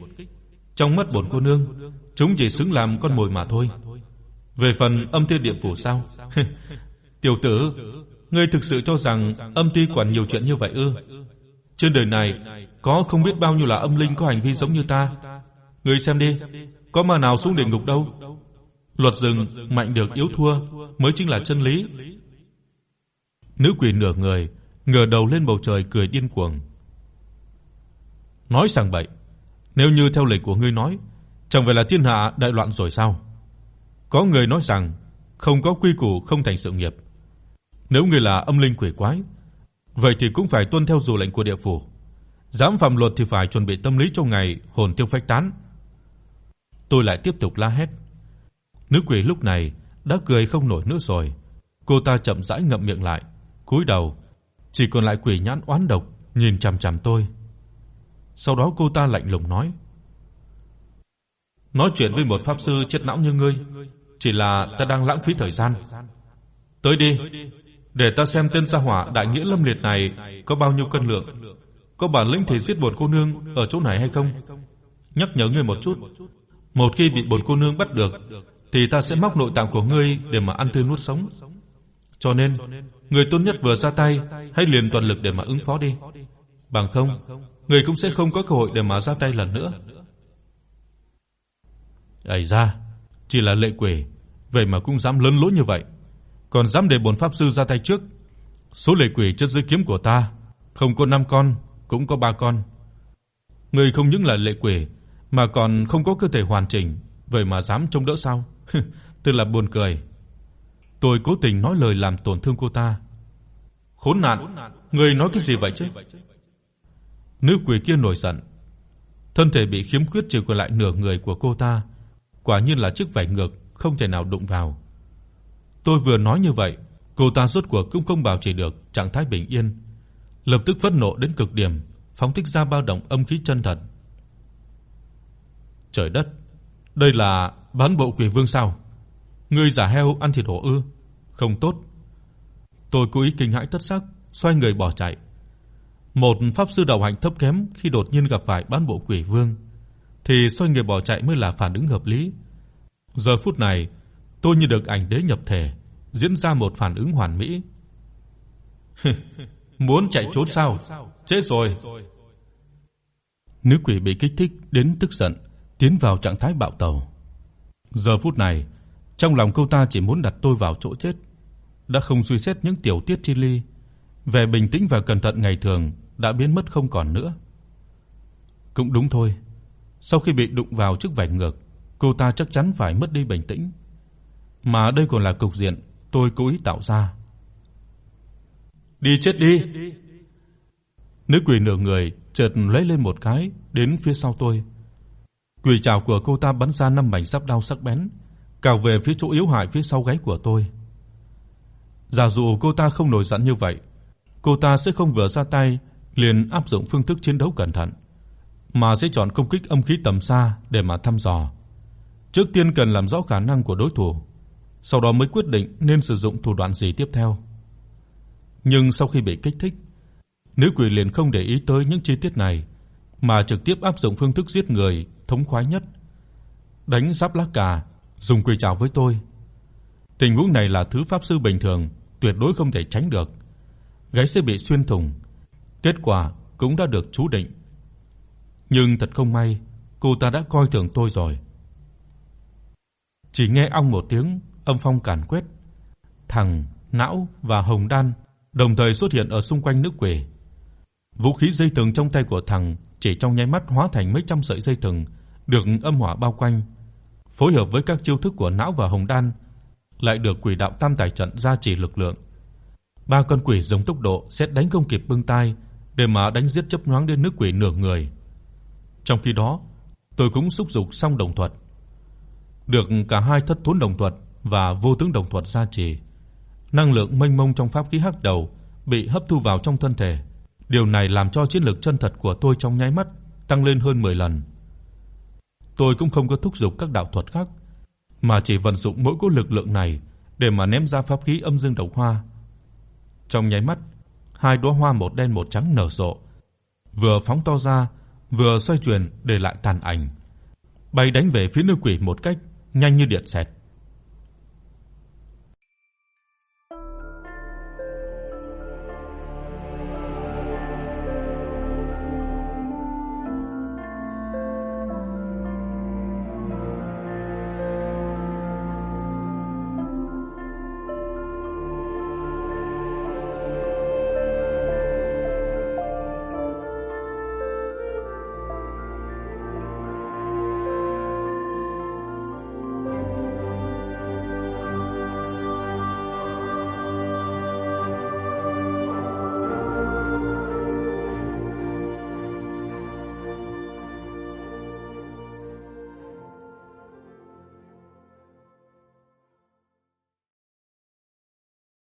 Trong mắt bổn cô nương, chúng chỉ xứng làm con mồi mà thôi. Về phần âm tiêu địa phủ sao? Tiểu tử, ngươi thực sự cho rằng âm ty quản nhiều chuyện như vậy ư? Trên đời này có không biết bao nhiêu là âm linh có hành vi giống như ta. Ngươi xem đi, có mà nào xuống địa ngục đâu. Luật rừng mạnh được yếu thua mới chính là chân lý. Nữ quỷ nửa người ngửa đầu lên bầu trời cười điên cuồng. Nói rằng bậy, nếu như theo lời của ngươi nói, chẳng phải là thiên hạ đại loạn rồi sao? Có người nói rằng không có quy củ không thành sự nghiệp. Nếu ngươi là âm linh quỷ quái, vậy thì cũng phải tuân theo dù lệnh của địa phủ. Dám phạm luật thì phải chuẩn bị tâm lý trong ngày hồn tiêu phách tán. Tôi lại tiếp tục la hét. Nữ quỷ lúc này đã cười không nổi nữa rồi. Cô ta chậm rãi ngậm miệng lại, cúi đầu, chỉ còn lại quỷ nhãn oán độc nhìn chằm chằm tôi. Sau đó cô ta lạnh lùng nói: "Nói chuyện với một pháp sư chết não như ngươi, chỉ là ta đang lãng phí thời gian. Tới đi, để ta xem tên gia hỏa đại nghĩa lâm liệt này có bao nhiêu cân lượng, có bản lĩnh thì giết bổn cô nương ở chỗ này hay không? Nhắc nhở ngươi một chút, một khi bị bổn cô nương bắt được thì ta sẽ móc nội tạng của ngươi để mà ăn tươi nuốt sống. Cho nên, người tốt nhất vừa ra tay, hãy liền toàn lực để mà ứng phó đi. Bằng không, người cũng sẽ không có cơ hội để mà ra tay lần nữa. Ấy da, chỉ là lệ quỷ, vậy mà cũng dám lớn lối như vậy, còn dám để bổn pháp sư ra tay trước. Số lệ quỷ chất dưới kiếm của ta không có 5 con, cũng có 3 con. Ngươi không những là lệ quỷ mà còn không có cơ thể hoàn chỉnh, vậy mà dám chống đỡ sao? Thật là buồn cười. Tôi cố tình nói lời làm tổn thương cô ta. Khốn nạn, ngươi nói cái gì vậy chứ? Nữ quỷ kia nổi giận. Thân thể bị khiếm khuyết chỉ còn lại nửa người của cô ta, quả nhiên là chiếc vảy ngược không thể nào đụng vào. Tôi vừa nói như vậy, cô ta rốt cuộc cũng không bảo trì được trạng thái bình yên, lập tức phẫn nộ đến cực điểm, phóng thích ra bao động âm khí chân thật. Trời đất, đây là bán bộ quỷ vương sao? Ngươi giả heo ăn thịt hổ ư? Không tốt. Tôi cố ý kinh hãi thất sắc, xoay người bỏ chạy. Một pháp sư đạo hành thấp kém khi đột nhiên gặp phải bán bộ quỷ vương thì xoay người bỏ chạy mới là phản ứng hợp lý. Giờ phút này, tôi như được ảnh đế nhập thể, diễn ra một phản ứng hoàn mỹ. Muốn chạy trốn sao? Chết rồi. Nữ quỷ bị kích thích đến tức giận, tiến vào trạng thái bạo tẩu. Giờ phút này, trong lòng cô ta chỉ muốn đặt tôi vào chỗ chết, đã không suy xét những tiểu tiết chi ly, vẻ bình tĩnh và cẩn thận ngày thường đã biến mất không còn nữa. Cũng đúng thôi, sau khi bị đụng vào trước vải ngược, cô ta chắc chắn phải mất đi bình tĩnh. Mà đây còn là cục diện tôi cố ý tạo ra. Đi chết đi. Nữ quỷ nửa người chợt lấy lên một cái đến phía sau tôi. Quỷ trảo của cô ta bắn ra năm mảnh sắp đao sắc bén, cào về phía chỗ yếu hại phía sau gáy của tôi. Giả dụ cô ta không nổi giận như vậy, cô ta sẽ không vừa ra tay liền áp dụng phương thức chiến đấu cẩn thận, mà sẽ chọn công kích âm khí tầm xa để mà thăm dò. Trước tiên cần làm rõ khả năng của đối thủ, sau đó mới quyết định nên sử dụng thủ đoạn gì tiếp theo. Nhưng sau khi bị kích thích, nữ quỷ liền không để ý tới những chi tiết này, mà trực tiếp áp dụng phương thức giết người thống khoái nhất, đánh giáp lá cà, dùng quy chào với tôi. Tình huống này là thứ pháp sư bình thường tuyệt đối không thể tránh được. Gáy sẽ bị xuyên thủng, kết quả cũng đã được chú định. Nhưng thật không may, cô ta đã coi thường tôi rồi. Chỉ nghe ong một tiếng, âm phong càn quét, thằng não và hồng đan đồng thời xuất hiện ở xung quanh nữ quỷ. Vũ khí dây thừng trong tay của thằng chỉ trong nháy mắt hóa thành mấy trăm sợi dây thừng được âm hỏa bao quanh, phối hợp với các chiêu thức của não và hồng đan, lại được quỷ đạo tam tài trận gia trì lực lượng. Ba con quỷ giống tốc độ xét đánh không kịp bưng tay để mà đánh giết chớp nhoáng đến nước quỷ nửa người. Trong khi đó, tôi cũng xúc dục xong đồng thuật. Được cả hai thất thốn đồng thuật và vô tướng đồng thuật gia trì, năng lượng mênh mông trong pháp khí hắc đầu bị hấp thu vào trong thân thể. Điều này làm cho chiến lực chân thật của tôi trong nháy mắt tăng lên hơn 10 lần. Tôi cũng không có thúc dục các đạo thuật khác, mà chỉ vận dụng mỗi cỗ lực lượng này để mà ném ra pháp khí âm dương độc hoa. Trong nháy mắt, hai đóa hoa một đen một trắng nở rộ, vừa phóng to ra, vừa xoay chuyển để lại tàn ảnh, bay đánh về phía nữ quỷ một cách nhanh như điện xẹt.